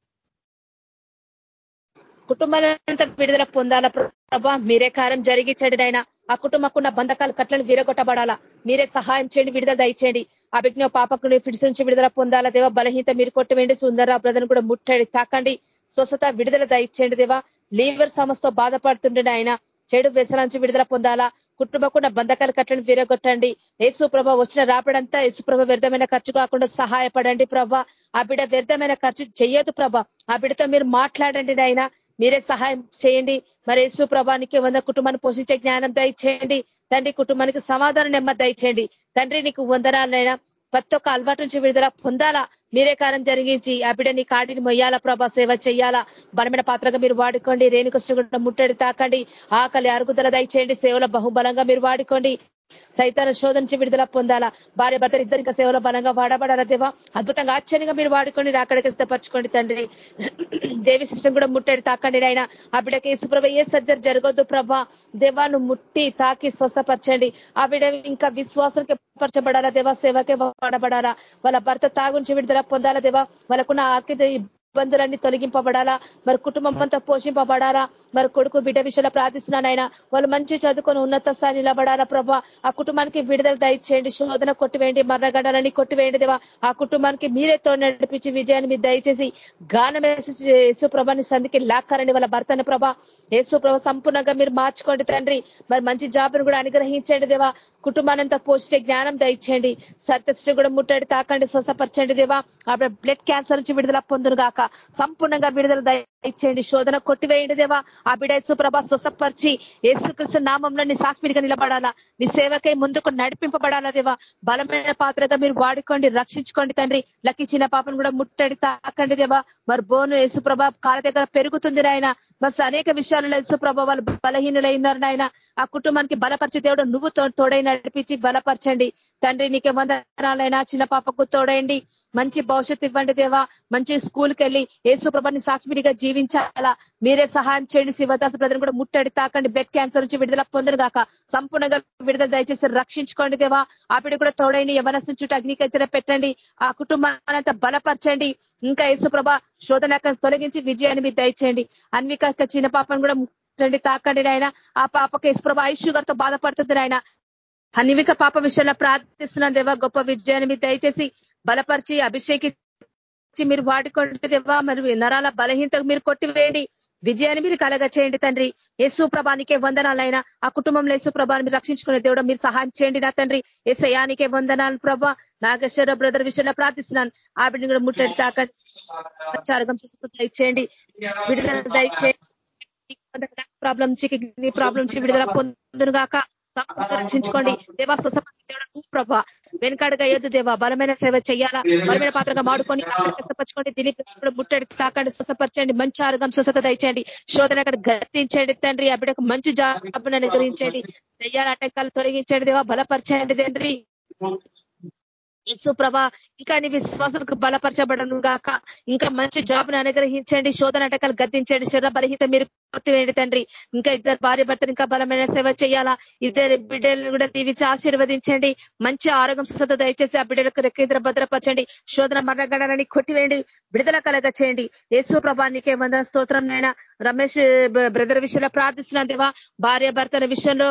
కుటుంబాలంతా విడుదల పొందాలా? ప్రభా మీరే కారం జరిగించండి ఆయన ఆ కుటుంబకున్న బంధకాలు కట్లను విరగొట్టబడాలా. మీరే సహాయం చేయండి విడుదల దయచేయండి. అభిజ్ఞ విజ్ఞ పాపకుని ఫిడిస్ నుంచి విడుదల పొందాలా దేవా? బలహీనత మీరు కొట్టవేండి సుందర బ్రదర్ని కూడా ముట్టండి తాకండి. స్వస్థత విడుదల దయచేయండి దేవా. లీవర్ సమస్యతో బాధపడుతుండే ఆయన చెడు వ్యసనాంచి విడుదల పొందాలా. కుటుంబకున్న బంధకాలు కట్టలను విరగొట్టండి. యేసు ప్రభ వచ్చిన రాపడంతా యేసు ప్రభ వ్యర్థమైన ఖర్చు కాకుండా సహాయపడండి ప్రభ. ఆ బిడ వ్యర్థమైన ఖర్చు చెయ్యదు ప్రభ. ఆ బిడతో మీరు మాట్లాడండి ఆయన మీరే సహాయం చేయండి. మరి యేసు ప్రభానికి వంద కుటుంబాన్ని పోషించే జ్ఞానం దయచేయండి. తండ్రి కుటుంబానికి సమాధానం నెమ్మది దయచేయండి. తండ్రి నీకు వందనాలైనా ప్రతి ఒక్క అలవాటు నుంచి విడుదల పొందాలా? మీరే కారం జరిగించి ఆ బిడ్డ నీ కాటిని మొయ్యాలా? ప్రభా సేవ చేయాలా బలమైన పాత్రగా మీరు వాడుకోండి. రేణుకృష్ణ ముట్టడి తాకండి. ఆకలి అరుగుదల దయచేయండి. సేవల బహుబలంగా మీరు వాడుకోండి. సైతాన శోధన నుంచి విడుదల పొందాలా? భార్య భర్త ఇద్దరు ఇంకా సేవలో బలంగా వాడబడాలా దేవా? అద్భుతంగా ఆశ్చర్యంగా మీరు వాడుకొని అక్కడికి సిద్ధపరచుకోండి తండ్రి. దేవి సిస్టమ్ కూడా ముట్టడి తాకండి ఆయన ఆ బిడ్డకి యేసుప్రభ ఏ సర్జరీ జరగొద్దు ప్రభా. దేవాను ముట్టి తాకి స్వస్థపరచండి. ఆ బిడ్డ ఇంకా విశ్వాసానికి పరచబడాలా దేవా? సేవకే వాడబడాలా? వాళ్ళ భర్త తాగుంచి విడుదల పొందాలా దేవా? వాళ్ళకున్న ఆర్థిక ఇబ్బందులన్నీ తొలగింపబడాలా? మరి కుటుంబం అంతా పోషింపబడాలా? మరి కొడుకు బిడ్డ విషయంలో ప్రార్థిస్తున్నానైనా వాళ్ళు మంచి చదువుకొని ఉన్నత స్థాయి నిలబడాలా ప్రభా? ఆ కుటుంబానికి విడుదల దయచేయండి శోధన కొట్టివేయండి మరణగడాలని కొట్టివేయండి దేవా. ఆ కుటుంబానికి మీరే తో నడిపించి విజయాన్ని మీరు దయచేసి గానం యేసు ప్రభాని సంధికి లాక్కారండి వాళ్ళ భర్తని ప్రభా. యేసు ప్రభ సంపూర్ణంగా మీరు మార్చుకోండి తండ్రి. మరి మంచి జాబ్ను కూడా అనుగ్రహించండి దేవా. కుటుంబానంతా పోషించే జ్ఞానం దయచేయండి. సత్యశ్రీ కూడా ముట్టడి తాకండి స్వసపరచండి దేవా. అప్పుడు బ్లడ్ క్యాన్సర్ నుంచి విడుదల పొందును గాక సంపూర్ణంగా విడుదల దయ ఇచ్చేయండి. శోధన కొట్టివేయండి దేవా. ఆ బిడ యేసుప్రభ స్వసపరిచి యేసుకృష్ణ నామంలో నీ సాక్మిడిగా నిలబడాలా? నీ సేవకై ముందుకు నడిపింపబడాలా దేవా? బలమైన పాత్రగా మీరు వాడుకోండి రక్షించుకోండి తండ్రి. లక్కి చిన్న పాపను కూడా ముట్టడి తాకండి దేవా. మరి బోను యేసుప్రభ కాల దగ్గర పెరుగుతుంది నాయన. బస్ అనేక విషయాలలో యేసుప్రభ వాళ్ళు బలహీనులైనారు నాయన. ఆ కుటుంబానికి బలపరిచే దేవుడు నువ్వు తోడై నడిపించి బలపరచండి. తండ్రి నీకే వందనాలైనా. చిన్న పాపకు తోడయండి. మంచి భవిష్యత్తు ఇవ్వండి దేవా. మంచి స్కూల్కి వెళ్ళి యేసుప్రభని సాక్మిడిగా జీవి జీవించాలా? మీరే సహాయం చేయండి శివదాసు బ్రదర్ కూడా ముట్టడి తాకండి. బ్లడ్ క్యాన్సర్ నుంచి విడుదల పొందరు గాక. సంపూర్ణంగా విడుదల దయచేసి రక్షించుకోండి దేవా. ఆవిడ కూడా తోడైండి ఎవరి నుంచి అగ్నికచ్చర పెట్టండి. ఆ కుటుంబానంతా బలపరచండి. ఇంకా యేసు ప్రభ శోధన తొలగించి విజయాన్ని మీరు దయచేయండి. అన్విక చిన్న పాపను కూడా ముట్టండి తాకండి నాయన. ఆ పాపకి యేసు ప్రభ ఐశ్వర్తో బాధపడుతుంది నాయన. అన్విక పాప విషయంలో ప్రార్థిస్తున్నాను దేవా. గొప్ప విజయాన్ని మీరు దయచేసి బలపరిచి అభిషేకి అభిషేకించి మీరు వాడుకోండి దేవా మరి నరాల బలహీనతకు మీరు కొట్టివేయండి. విజయాన్ని మీరు కలగ చేయండి తండ్రి. యేసు ప్రభానికే వందనాలైనా ఆ కుటుంబంలో యేసు ప్రభాని మీరు రక్షించుకునే దేవుడు మీరు సహాయం చేయండి నా తండ్రి. ఏసయానికే వందనాలు ప్రభా. నాగేశ్వర బ్రదర్ విషయంలో ప్రార్థిస్తున్నాను. ఆ బిడ్డని కూడా ముట్టడి తాకండి. దయచేయండి. విడుదల దయచేయండి. ప్రాబ్లం నుంచి కిడ్నీ ప్రాబ్లం నుంచి విడుదల పొందును గాక. రక్షించుకోండి దేవా స్వసపరచు ప్రభా. వెనకాడుగా అయ్యొద్దు దేవా బలమైన సేవ చేయాలా బలమైన పాత్రగా మాడుకొని కష్టపరచుకోండి దిలీప్ ముట్టడి తాకండి సుసపరచండి మంచి ఆరోగ్యం సుసత దయచేయండి. శోధన అక్కడ గర్తించండి తండ్రి. ఆ బిడ్డకు మంచి జాబ్ అనుగ్రహించండి. దయ్యాల ఆటంకాలు తొలగించండి దేవా. బలపరచండి తండ్రి. యేసు ప్రభ ఇంకా నీ విశ్వాసాలకు బలపరచబడను గాక. ఇంకా మంచి జాబ్ను అనుగ్రహించండి శోధన అటకాలు గద్దించండి శరీర బలహీత మీరు కొట్టివేయండి తండ్రి. ఇంకా ఇద్దరు భార్య భర్తలు ఇంకా బలమైన సేవ చేయాలా? ఇద్దరు బిడ్డలను కూడా దీవించి ఆశీర్వదించండి. మంచి ఆరోగ్యం సుసత దయచేసి ఆ బిడ్డలకు రెక్కేంద్ర భద్రపరచండి. శోధన మరణగడాలని కొట్టివేయండి విడుదల కలగ చేయండి యేసు ప్రభానికే వందన స్తోత్రం నైనా రమేష్ బ్రదర్ విషయంలో ప్రార్థిస్తున్నా దేవా. భార్య భర్తల విషయంలో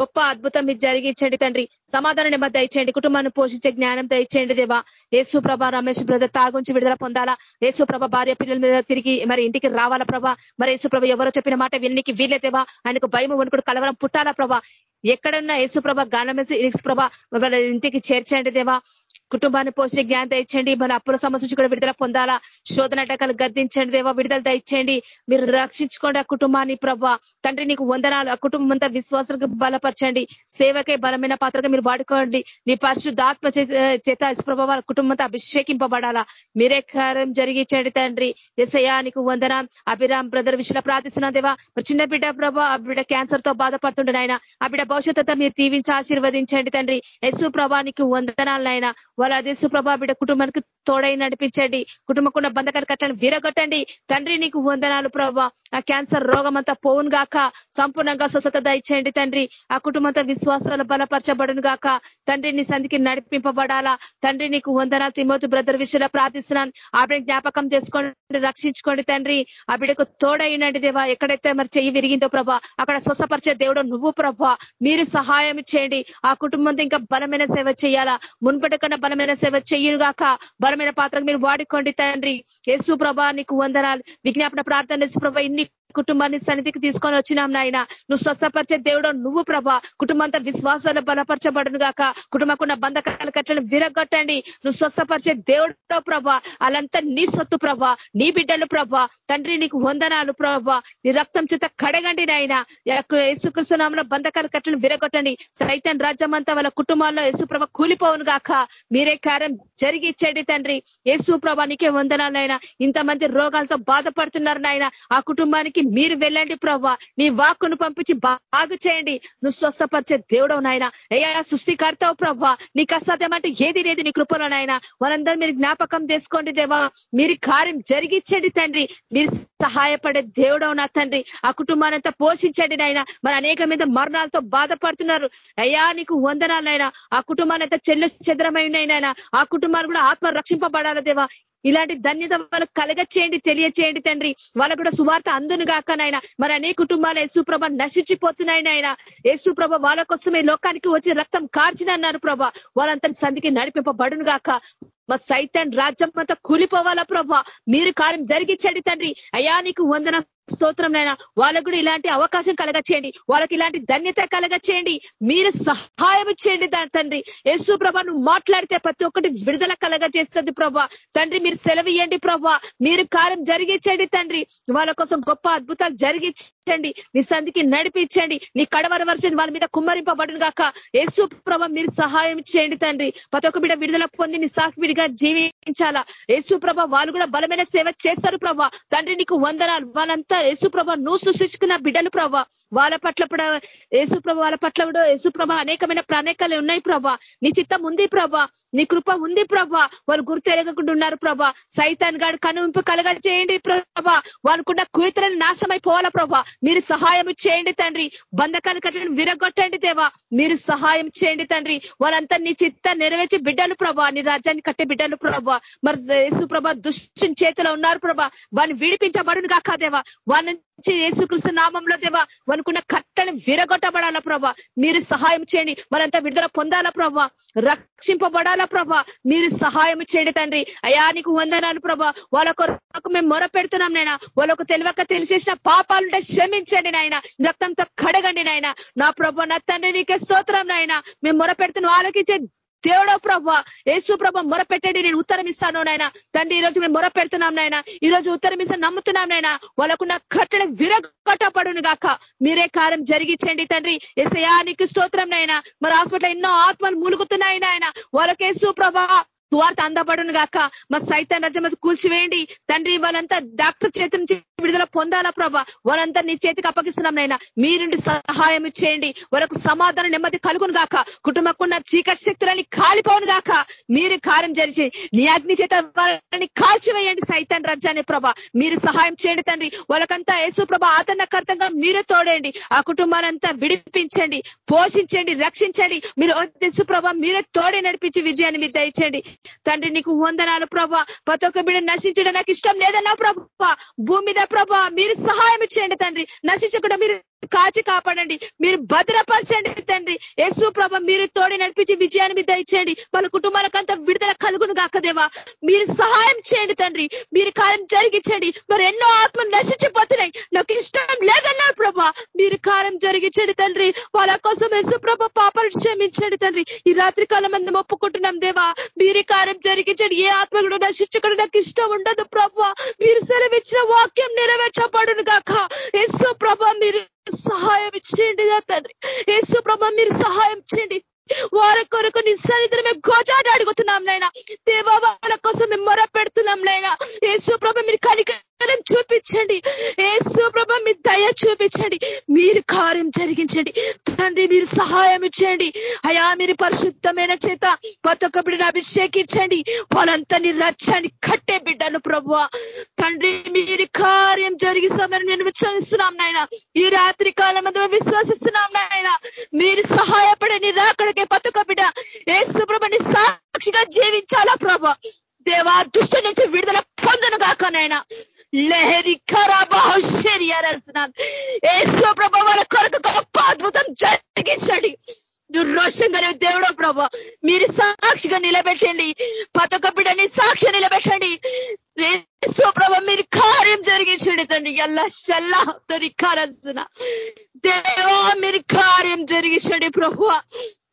గొప్ప అద్భుతం మీరు జరిగించండి తండ్రి. సమాధానం నెమ్మది దయచేయండి. కుటుంబాన్ని పోషించే జ్ఞానం దయచేయండి దేవా. యేసు ప్రభ రమేష్ బ్రదర్ తాగుంచి విడుదల పొందాలా. యేసు ప్రభ భార్య పిల్లల మీద తిరిగి మరి ఇంటికి రావాలా ప్రభా. మరి యేసు ప్రభ ఎవరో చెప్పిన మాట వినికి వీలేదేవా ఆయనకు భయం వణుకుడు కలవరం పుట్టాలా ప్రభా. ఎక్కడన్నా యేసు ప్రభ గానమేసి ఇరిక్స్ ప్రభ ఇంటికి చేర్చండి దేవా. కుటుంబాన్ని పోషే జ్ఞానం దయచండి మన అప్పుల సమస్య నుంచి కూడా విడుదల పొందాలా? శోధన అటకాలు గద్దించండి దేవా విడుదల దయచేయండి. మీరు రక్షించుకోండి ఆ కుటుంబాన్ని ప్రభా. తండ్రి నీకు వందనాలు. ఆ కుటుంబం అంతా విశ్వాసాలకు బలపరచండి. సేవకే బలమైన పాత్రగా మీరు వాడుకోండి. నీ పరిశుద్ధాత్మ చేత ప్రభావ వాళ్ళ కుటుంబం అంతా అభిషేకింపబడాలా? మీరే కార్యం జరిగించండి తండ్రి. ఎసయా నీకు వందన అభిరామ్ బ్రదర్ విషయంలో ప్రార్థిస్తున్నా దేవా. మరి చిన్న బిడ్డ ప్రభా ఆ బిడ్డ క్యాన్సర్తో బాధపడుతుండే నాయన. ఆ బిడ్డ భవిష్యత్తు మీరు దీవించి ఆశీర్వదించండి తండ్రి. యశు ప్రభానికి వందనాలనైనా వాళ్ళ అదే ప్రభా బిడ్డ కుటుంబానికి తోడై నడిపించండి. కుటుంబకున్న బంధకాలు కట్టండి విరగొట్టండి. తండ్రి నీకు వందనాలు ప్రభా ఆ క్యాన్సర్ రోగం అంతా పోవును గాక. సంపూర్ణంగా స్వస్థత దయచేయండి తండ్రి. ఆ కుటుంబంతో విశ్వాసాలు బలపరచబడును గాక. తండ్రి నీ సంధికి నడిపింపబడాలా? తండ్రి నీకు వందనాలు. తిమోతు బ్రదర్ విషయంలో ప్రార్థిస్తున్నాను. ఆవిడ జ్ఞాపకం చేసుకోండి రక్షించుకోండి తండ్రి. ఆ బిడ్డకు తోడైనండి దేవా. ఎక్కడైతే మరి చెయ్యి విరిగిందో ప్రభా అక్కడ స్వసపరిచే దేవుడు నువ్వు ప్రభా మీరు సహాయం చేయండి. ఆ కుటుంబంతో ఇంకా బలమైన సేవ చేయాలా? మున్పటి కన్నా బలమైన సేవ చెయ్యుగాక బలమైన పాత్రకు మీరు వాడుకోండి తండ్రి. యేసు ప్రభా నీకు వందనాలు. విజ్ఞాపన ప్రార్థన ప్రభ ఇన్ని కుటుంబాన్ని సన్నిధికి తీసుకొని వచ్చినాం నాయన. నువ్వు స్వస్థపరిచే దేవుడు నువ్వు ప్రభా. కుటుంబంతో విశ్వాసాలు బలపరచబడును గాక. కుటుంబకున్న బంధకాల కట్టలను విరగొట్టండి. నువ్వు స్వస్థపరిచే దేవుడో ప్రభా. అలంతా నీ సొత్తు ప్రభా. నీ బిడ్డలు ప్రభా. తండ్రి నీకు వందనాలు ప్రభా. నీ రక్తం చేత కడగండి నాయన. యేసుకృష్ణనామంలో బంధకాల కట్టలను విరగొట్టండి. సైతం రాజ్యం అంతా వాళ్ళ కుటుంబాల్లో యేసుప్రభ కూలిపోవును గాక. మీరే కార్యం జరిగి ఇచ్చేయండి తండ్రి. యేసు ప్రభానికే వందనాలు నాయన. ఇంతమంది రోగాలతో బాధపడుతున్నారు నాయన. ఆ కుటుంబానికి మీరు వెళ్ళండి ప్రభా నీ వాక్కును పంపించి బాగు చేయండి. నువ్వు స్వస్థపరిచే దేవుడవు నాయన. అయ్యా సృష్టికర్తవు ప్రభా నీకు అసాధ్యం అంటే ఏది లేదు నీ కృపలో నాయన. వారందరూ మీరు జ్ఞాపకం చేసుకోండి దేవా. మీరు కార్యం జరిగించండి తండ్రి. మీరు సహాయపడే దేవుడవు నా తండ్రి. ఆ కుటుంబాన్ని పోషించండి నాయన. మరి అనేక మీద మరణాలతో బాధపడుతున్నారు. అయ్యా నీకు వందనాలైనా ఆ కుటుంబాన్ని చెల్లు చెదరమైనైనా ఆ కుటుంబాలు కూడా ఆత్మ రక్షింపబడాలి దేవా. ఇలాంటి ధన్యత వాళ్ళకి కలగ తెలియచేయండి తండ్రి. వాళ్ళకు కూడా సువార్త అందును గాక నాయన. మరి అనేక కుటుంబాలు యేసుప్రభ నశించిపోతున్నాయని ఆయన యేసుప్రభ వాళ్ళ కోసమే లోకానికి వచ్చి రక్తం కార్చిన అన్నారు ప్రభ. వాళ్ళంతటి సంధికి నడిపింపబడును గాక. మా సైతాన్ రాజ్యం అంతా కూలిపోవాలా ప్రభా? మీరు కార్యం జరిగించండి తండ్రి. అయా నీకు వందన స్తోత్రం నైనా వాళ్ళకు కూడా ఇలాంటి అవకాశం కలగచ్చేయండి వాళ్ళకి ఇలాంటి ధన్యత కలగ చేయండి మీరు సహాయం చేయండి తండ్రి. యేసు ప్రభ నువ్వు మాట్లాడితే ప్రతి ఒక్కటి విడుదల కలగ చేస్తుంది ప్రభా. తండ్రి మీరు సెలవు ప్రభా. మీరు కార్యం జరిగించండి తండ్రి. వాళ్ళ కోసం గొప్ప అద్భుతాలు జరిగించండి నీ సంధికి నడిపించండి. నీ కడవర వర్షం వాళ్ళ మీద కుమ్మరింపబడును గాక. యేసు ప్రభ మీరు సహాయం చేయండి తండ్రి. ప్రతి ఒక్క బిడ్డ విడుదల పొంది నీ సాక్షిడిగా జీవించాలా. యేసు ప్రభ వాళ్ళు కూడా బలమైన సేవ చేస్తారు ప్రభా. తండ్రి నీకు వందనాలు. వాళ్ళంతా యేసు ప్రభ నువ్వు సృష్టించుకున్న బిడ్డలు ప్రభ వాళ్ళ పట్ల యేసు ప్రభ వాళ్ళ పట్ల కూడా యేసు ప్రభ అనేకమైన ప్రణాళికలు ఉన్నాయి ప్రభ నీ చిత్తం ఉంది ప్రభ నీ కృప ఉంది ప్రభ వాళ్ళు గుర్తెరగకుండా ఉన్నారు ప్రభ సైతాన్ గాడు కనువింపు కలగ చేయండి ప్రభ వాళ్ళకున్న కుయితలను నాశమైపోవాలా ప్రభ మీరు సహాయం చేయండి తండ్రి. బంధకాలు కట్టడం విరగొట్టండి దేవా. మీరు సహాయం చేయండి తండ్రి. వాళ్ళంతా నీ చిత్త నెరవేర్చి బిడ్డలు ప్రభా నీ రాజ్యాన్ని కట్టే బిడ్డలు ప్రభా మరి యేసు ప్రభ దుష్టి చేతిలో ఉన్నారు ప్రభా వాడిని విడిపించబడును కాక దేవా. వారి నుంచి యేసుకృష్ణ నామంలో దేవా వనుకున్న కట్టని విరగొట్టబడాలా ప్రభా. మీరు సహాయం చేయండి వాళ్ళంతా విడుదల పొందాలా ప్రభా. రక్షింపబడాలా ప్రభా. మీరు సహాయం చేయండి తండ్రి. అయా నీకు వందనాలు ప్రభా. వాళ్ళ కొరకు మేము మొర పెడుతున్నాం నైనా వాళ్ళకు తెలియక తెలిసేసిన పాపాలుంటే క్షమించండి నాయన. రక్తంతో కడగండి నాయన. నా ప్రభా నా తండ్రి నీకే స్తోత్రం నాయన. మేము మొర పెడుతున్నాం ఆలోచించే దేవుడో ప్రభా యేసు ప్రభ మొరపెట్టండి నేను ఉత్తరం ఇస్తాను నాయన. తండ్రి ఈ రోజు మేము మొర పెడుతున్నాం నాయన. ఈ రోజు ఉత్తరం ఇస్తాను నమ్ముతున్నాం నాయన. వాళ్ళకున్న కట్టడం విరగొట్టపడును గాక. మీరే కార్యం జరిగించండి తండ్రి. ఎసయానికి స్తోత్రం నాయన. మరి హాస్పిటల్ ఎన్నో ఆత్మలు మూలుగుతున్నాయి నాయన. వాళ్ళకేసు ప్రభా సువార్త అందబడును గాక. మా సైతాన్ రజమతి కూల్చివేయండి. తండ్రి వాళ్ళంతా డాక్టర్ చేతి నుంచి విడుదల పొందాలా ప్రభా. వాళ్ళంతా నీ చేతికి అప్పగిస్తున్నాం నైనా మీరుండి సహాయం చేయండి వాళ్ళకు సమాధానం నెమ్మది కలుగును గాక. కుటుంబకున్న చీకటి శక్తులని కాలిపోను గాక. మీరు కార్యం జరిచి నీ అగ్ని చేత వాళ్ళని కాల్చివేయండి సైతాన్ రాజ్యాన్ని ప్రభ. మీరు సహాయం చేయండి తండ్రి. వాళ్ళకంతా యేసు ప్రభ ఆతన్నకర్తంగా మీరు తోడండి ఆ కుటుంబానంతా విడిపించండి పోషించండి రక్షించండి. మీరు యేసు ప్రభ మీరే తోడే నడిపించి విజయాన్ని మీరు దయచేయండి. తండ్రి నీకు వందనాలు ప్రభా. ప్రతి ఒక్క బిడ్డ నశించడం నాకు ఇష్టం లేదన్నా ప్రభా? భూమి మీద ప్రభా మీరు సహాయం ఇచ్చేయండి తండ్రి. నశించకుండా మీరు కాచి కాపాడండి. మీరు భద్రపరచండి తండ్రి. యేసు ప్రభ మీరు తోడి నడిపించి విజయాన్ని మీద ఇచ్చేయండి వాళ్ళ కుటుంబాలకంతా విడుదల కలుగును కాకదేవా మీరు సహాయం చేయండి తండ్రి. మీరు కార్యం జరిగించండి. మరి ఎన్నో ఆత్మలు నశించిపోతున్నాయి. నాకు ఇష్టం లేదన్నారు ప్రభా. మీరు కార్యం జరిగించండి తండ్రి. వాళ్ళ కోసం యేసు ప్రభ పాపలు క్షమించండి తండ్రి. ఈ రాత్రి కాలం మంది ఒప్పుకుంటున్నాం దేవా. మీరు కార్యం జరిగించండి. ఏ ఆత్మ కూడా నశించకుండా నాకు ఇష్టం ఉండదు ప్రభా. మీరు సెలవిచ్చిన వాక్యం నెరవేర్చబడును కాక యేసు ప్రభ మీరు సహాయం ఇచ్చేయండి తండ్రి. యేసు ప్రభ మీరు సహాయం చేయండి. వారి కొరకు నీ సన్నిధిని మేము గోచాట అడుగుతున్నాం నైనా దేవా వాళ్ళ కోసం మేము మొర పెడుతున్నాం నైనా యేసు ప్రభ మీరు కనికరం చూపించండి. యేసు ప్రభ మీ దయ చూపించండి. మీరు కార్యం జరిగించండి. తండ్రి మీరు సహాయం ఇచ్చేయండి. అయా మీరు పరిశుద్ధమైన చేత ప్రతి బిడ్డను అభిషేకించండి. వాళ్ళంతని నీ కట్టే బిడ్డను ప్రభు తండ్రి మీరు కార్యం జరిగిస్తామని నేను విశ్వసిస్తున్నాం నాయన. ఈ రాత్రి కాలం అంతా విశ్వసిస్తున్నాం నాయన. మీరు సహాయపడే నీ రాకడికే పతుక బిడ్డ. ఏసు ప్రభని సాక్షిగా జీవించాలా ప్రభ దేవా దుష్టు నుంచి విడుదల పొందను కాక నాయన లహరి ఖరాబాహుషేరియాల్సిన ఏసు ప్రభ వాళ్ళ కొరకు గొప్ప అద్భుతం జరిగించండి. దుర్రోషంగానే కలిగే దేవుడో ప్రభా మీరు సాక్షిగా నిలబెట్టండి. పతొక బిడ్డని సాక్షి నిలబెట్టండి. ప్రభ మీరు కార్యం జరిగించండి తండ్రి. ఎల్లా షల్లా దొరికారస్తున్న దేవా మీరు కార్యం జరిగించండి ప్రభు.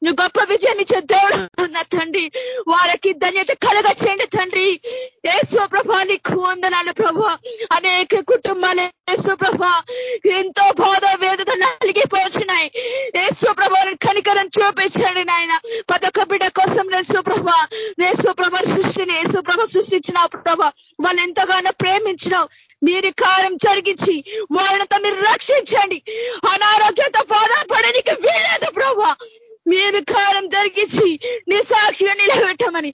నువ్వు గొప్ప విజయం ఇచ్చే దేవుడు ఉన్న తండ్రి. వారికి ధన్యత కలగ చేయండి తండ్రి. ఏసో ప్రభా నీకు వందనాలు ప్రభా. అనేక కుటుంబాలు ఏసో ప్రభా ఎంతో బాధ వేదత నలిగిపోవచ్చున్నాయి ఏసో ప్రభా కనికరం చూపించండి నాయన. పదొక బిడ్డ కోసం నేసు ప్రభా నేసు ప్రభ సృష్టిని ఏసు ప్రభ సృష్టించినావు ప్రభా. వాళ్ళు ఎంతగానో ప్రేమించినావు. మీరు కారం జరిగించి వాళ్ళంతా మీరు రక్షించండి. అనారోగ్యంతో బాధపడడానికి వీలేదు ప్రభా. మీరు కారం జరిగించి నీ సాక్షిగా నిలబెట్టమని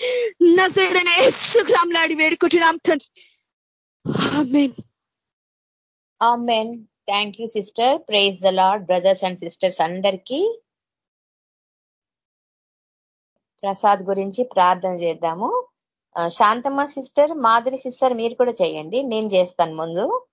నసడని సుగ్రాంలాడి వేడుకుంటున్నాం తండ్రి. Amen. Thank you sister. Praise the Lord brothers and sisters అందరికీ. ప్రసాద్ గురించి ప్రార్థన చేద్దాము. శాంతమ్మ సిస్టర్ మాధురి సిస్టర్ మీరు కూడా చేయండి. నేను చేస్తాను ముందు.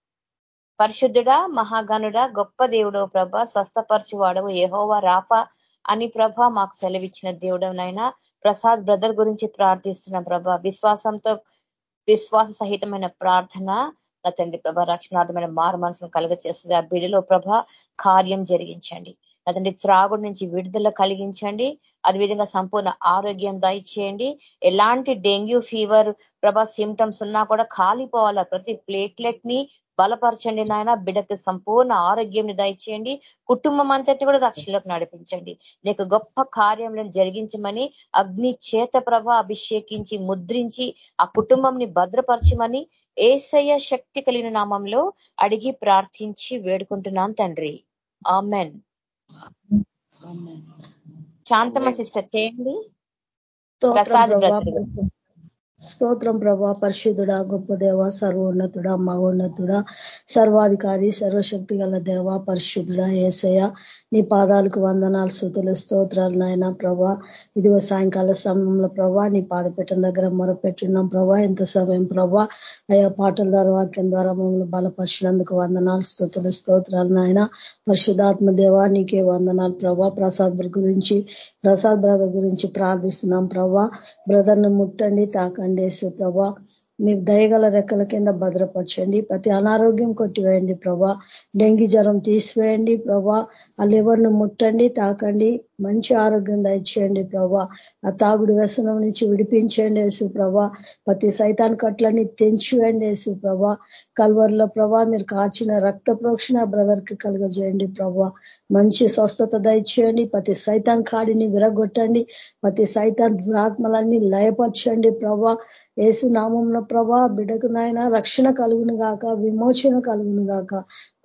పరిశుద్ధుడా మహాగనుడ గొప్ప దేవుడు ప్రభ స్వస్థపరచువాడవు యహోవా రాఫా అని ప్రభ మాకు సెలవిచ్చిన దేవుడనైనా ప్రసాద్ బ్రదర్ గురించి ప్రార్థిస్తున్న ప్రభ విశ్వాసంతో విశ్వాస సహితమైన ప్రార్థన నా తండ్రి ప్రభ రక్షణార్థమైన మారు మనసును కలుగ చేస్తుంది ఆ బిడిలో ప్రభ కార్యం జరిగించండి. నా తండ్రి త్రాగుడు నుంచి విడుదల కలిగించండి. అదేవిధంగా సంపూర్ణ ఆరోగ్యం దయచేయండి. ఎలాంటి డెంగ్యూ ఫీవర్ ప్రభ సిమ్టమ్స్ ఉన్నా కూడా కాలిపోవాలా? ప్రతి ప్లేట్లెట్ని బలపరచండి నాయన. బిడ్డకు సంపూర్ణ ఆరోగ్యం దయచేయండి కుటుంబం అంతటి కూడా రక్షణలోకి నడిపించండి. నీకు గొప్ప కార్యములను జరిగించమని అగ్ని చేత ప్రభ అభిషేకించి ముద్రించి ఆ కుటుంబంని భద్రపరచమని ఏసయ్య శక్తి కలిగిన నామంలో అడిగి ప్రార్థించి వేడుకుంటున్నాం తండ్రి. ఆమెన్. శాంతమ్మ సిస్టర్ చేయండి. ప్రసాద్ స్తోత్రం ప్రభా. పరిశుద్ధుడా గొప్ప దేవ సర్వోన్నతుడా మహోన్నతుడా సర్వాధికారి సర్వశక్తి గల దేవ పరిశుద్ధుడా ఏసయ నీ పాదాలకు వందనాలు శృతులు స్తోత్రాలు నాయన ప్రభా. ఇదిగో సాయంకాల సమయంలో ప్రభా నీ పాదపీఠం దగ్గర మొరపెట్టున్నాం ప్రభా. ఎంత సమయం ప్రభా. అయా పాటల ద్వారా వాక్యం ద్వారా మమ్మల్ని బలపరిచినందుకు వందనాలు స్థుతులు స్తోత్రాలు నాయన. పరిశుధాత్మ దేవా నీకే వందనాలు ప్రభా. ప్రసాద్ గురించి ప్రసాద్ బ్రదర్ గురించి ప్రార్థిస్తున్నాం ప్రభా. బ్రదర్ను ముట్టండి తాకండి యేసు ప్రభా. మీరు దయగల రెక్కల కింద భద్రపరచండి. ప్రతి అనారోగ్యం కొట్టివేయండి ప్రభా. డెంగీ జ్వరం తీసివేయండి ప్రభా. ఆ లివర్ను ముట్టండి తాకండి. మంచి ఆరోగ్యం దయచేయండి ప్రభా. ఆ తాగుడు వ్యసనం నుంచి విడిపించండి యేసు ప్రభా. ప్రతి సైతాన్ కట్లని తెంచివేయండి యేసు ప్రభా. కల్వర్లో ప్రభా మీరు కాచిన రక్త ప్రోక్షణ బ్రదర్కి కలుగజేయండి ప్రభా. మంచి స్వస్థత దయచేయండి. ప్రతి సైతాన్ కాడిని విరగొట్టండి. ప్రతి సైతాన్ దురాత్మలన్నీ లయపరచండి ప్రభా. ఏసు నామంలో ప్రభా బిడకు నాయన రక్షణ కలుగును గాక విమోచన కలుగును గాక.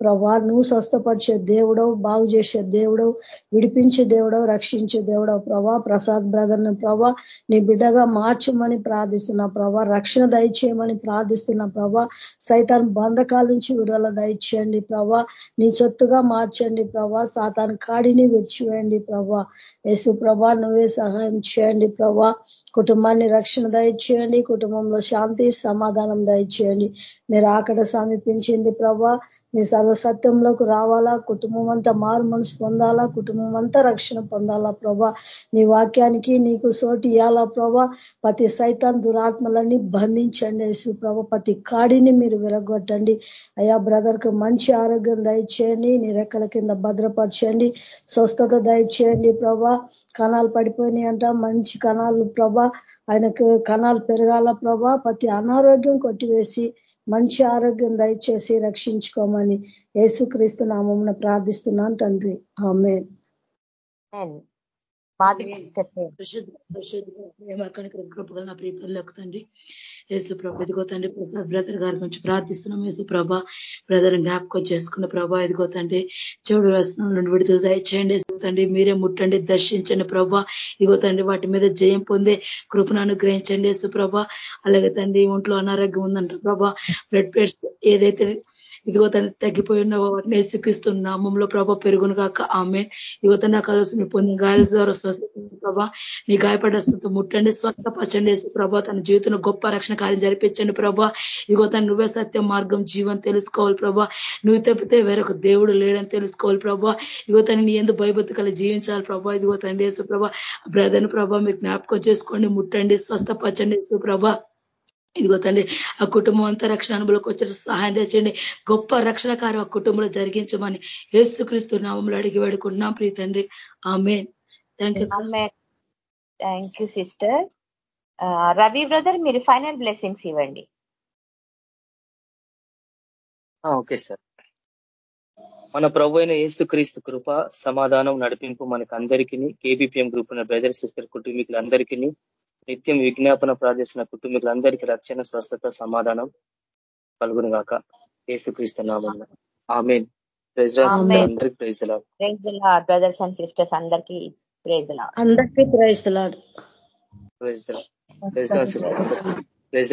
ప్రభా నువ్వు స్వస్థపరిచే దేవుడవు బాగు చేసే దేవుడవు విడిపించే దేవుడవు రక్షించే దేవుడవు. ప్రభా ప్రసాద్ బ్రదర్ను ప్రభా నీ బిడ్డగా మార్చమని ప్రార్థిస్తున్నా ప్రభా రక్షణ దయచేయమని ప్రార్థిస్తున్నా ప్రభా సైతాన్ బంధకాల నుంచి విడుదల దయచేయండి ప్రభా నీ చొత్తుగా మార్చండి ప్రభా సాతాన్ కాడిని విడిచివేయండి ప్రభా. యేసు ప్రభా నువ్వే సహాయం చేయండి ప్రభా కుటుంబాన్ని రక్షణ దయచేయండి కుటుంబంలో శాంతి సమాధానం దయచేయండి. మీరు ఆకడ సమీపించింది ప్రభా నీ సర్వసత్యంలోకి రావాలా కుటుంబం అంతా మారు మనసు పొందాలా కుటుంబం అంతా రక్షణ పొందాలా ప్రభా? నీ వాక్యానికి నీకు సోటి ఇయాలా ప్రభా? ప్రతి సైతాన్ దురాత్మలన్నీ బంధించండి యేసు ప్రభా. ప్రతి కాడిని మీరు విరగొట్టండి. అయా బ్రదర్ మంచి ఆరోగ్యం దయచేయండి. నీ రెక్కల కింద భద్రపరచండి. స్వస్థత దయచేయండి ప్రభా. కణాలు పడిపోయినాయి అంట మంచి కణాలు ప్రభా. ఆయనకు కణాలు పెరగాల ప్రభా ప్రతి అనారోగ్యం కొట్టివేసి మంచి ఆరోగ్యం దయచేసి రక్షించుకోమని యేసుక్రీస్తు నామం ప్రార్థిస్తున్నాను తండ్రి ఆమె నా ప్రియపల్లకు తండ్రి యేసు ప్రభ ఇదిగో తండ్రి ప్రసాద్ బ్రదర్ గారి గురించి ప్రార్థిస్తున్నాం యేసు ప్రభ. బ్రదర్ జ్ఞాపకం చేసుకున్న ప్రభా ఇదిగో తండ్రి చెడు వ్యసనం నుండి విడుదల దయచేయండి. తండ్రి మీరే ముట్టండి దర్శించండి ప్రభా. ఇదిగో తండ్రి వాటి మీద జయం పొందే కృపను అనుగ్రహించండి యేసు ప్రభ. అలాగే తండ్రి ఒంట్లో అనారోగ్యం ఉందంట ప్రభా. బ్లడ్ పేర్స్ ఏదైతే ఇదిగో తన తగ్గిపోయి ఉన్న వాటిని ఎసుకిస్తున్న నామంలో ప్రభా పెరుగును కాక ఆమె ఇదిగో తన కలుసుని పొందిన గాయాల ద్వారా స్వస్థ ప్రభా. నీ గాయపడ్డ ముట్టండి స్వస్థపరచండి ప్రభా. తన జీవితంలో గొప్ప రక్షణ కార్యం జరిపించండి ప్రభా. ఇదిగో తన నువ్వే సత్య మార్గం జీవం తెలుసుకోవాలి ప్రభా. నువ్వు తప్పితే వేరొక దేవుడు లేడని తెలుసుకోవాలి ప్రభా. ఇదిగో తను నీ ఎందుకు భయభక్తి జీవించాలి ప్రభా. ఇదిగో తండ్రి యేసు ప్రభా. బ్రదర్ని ప్రభా మీరు జ్ఞాపకం చేసుకోండి. ముట్టండి స్వస్థపరచండి యేసు ప్రభా. ఇదిగో తండ్రి ఆ కుటుంబం అంతా రక్షణ అనుభవంలోకి వచ్చి సహాయం తెచ్చండి గొప్ప రక్షణ ఆ కుటుంబంలో జరిగించమని ఏసుక్రీస్తు నామంలో అడిగి వేడుకుంటున్నాం. ప్రీ తండ్రి ఆమె thank you thank you sister. Ravi brother మీరు ఫైనల్ బ్లెస్సింగ్స్ ఇవ్వండి. Okay sir. మన ప్రభు అయిన ఏసుక్రీస్తు కృప సమాధానం నడిపింపు మనకు అందరికీ కేబిపిఎం గ్రూప్ ఉన్న బ్రదర్ సిస్టర్ కుటుంబీకులందరికీ నిత్యం విజ్ఞాపన ప్రార్థిస్తున్న కుటుంబీకులందరికీ రక్షణ స్వస్థత సమాధానం కలుగును గాక ఏసుక్రీస్తున్నామన్న ఆమె అందరికి ప్రైజ్ బ్రదర్స్ అండ్ సిస్టర్స్ అందరికి ప్రైజ్ అందరికీ ప్రైజ్ ప్రైజ్ ప్రైజ్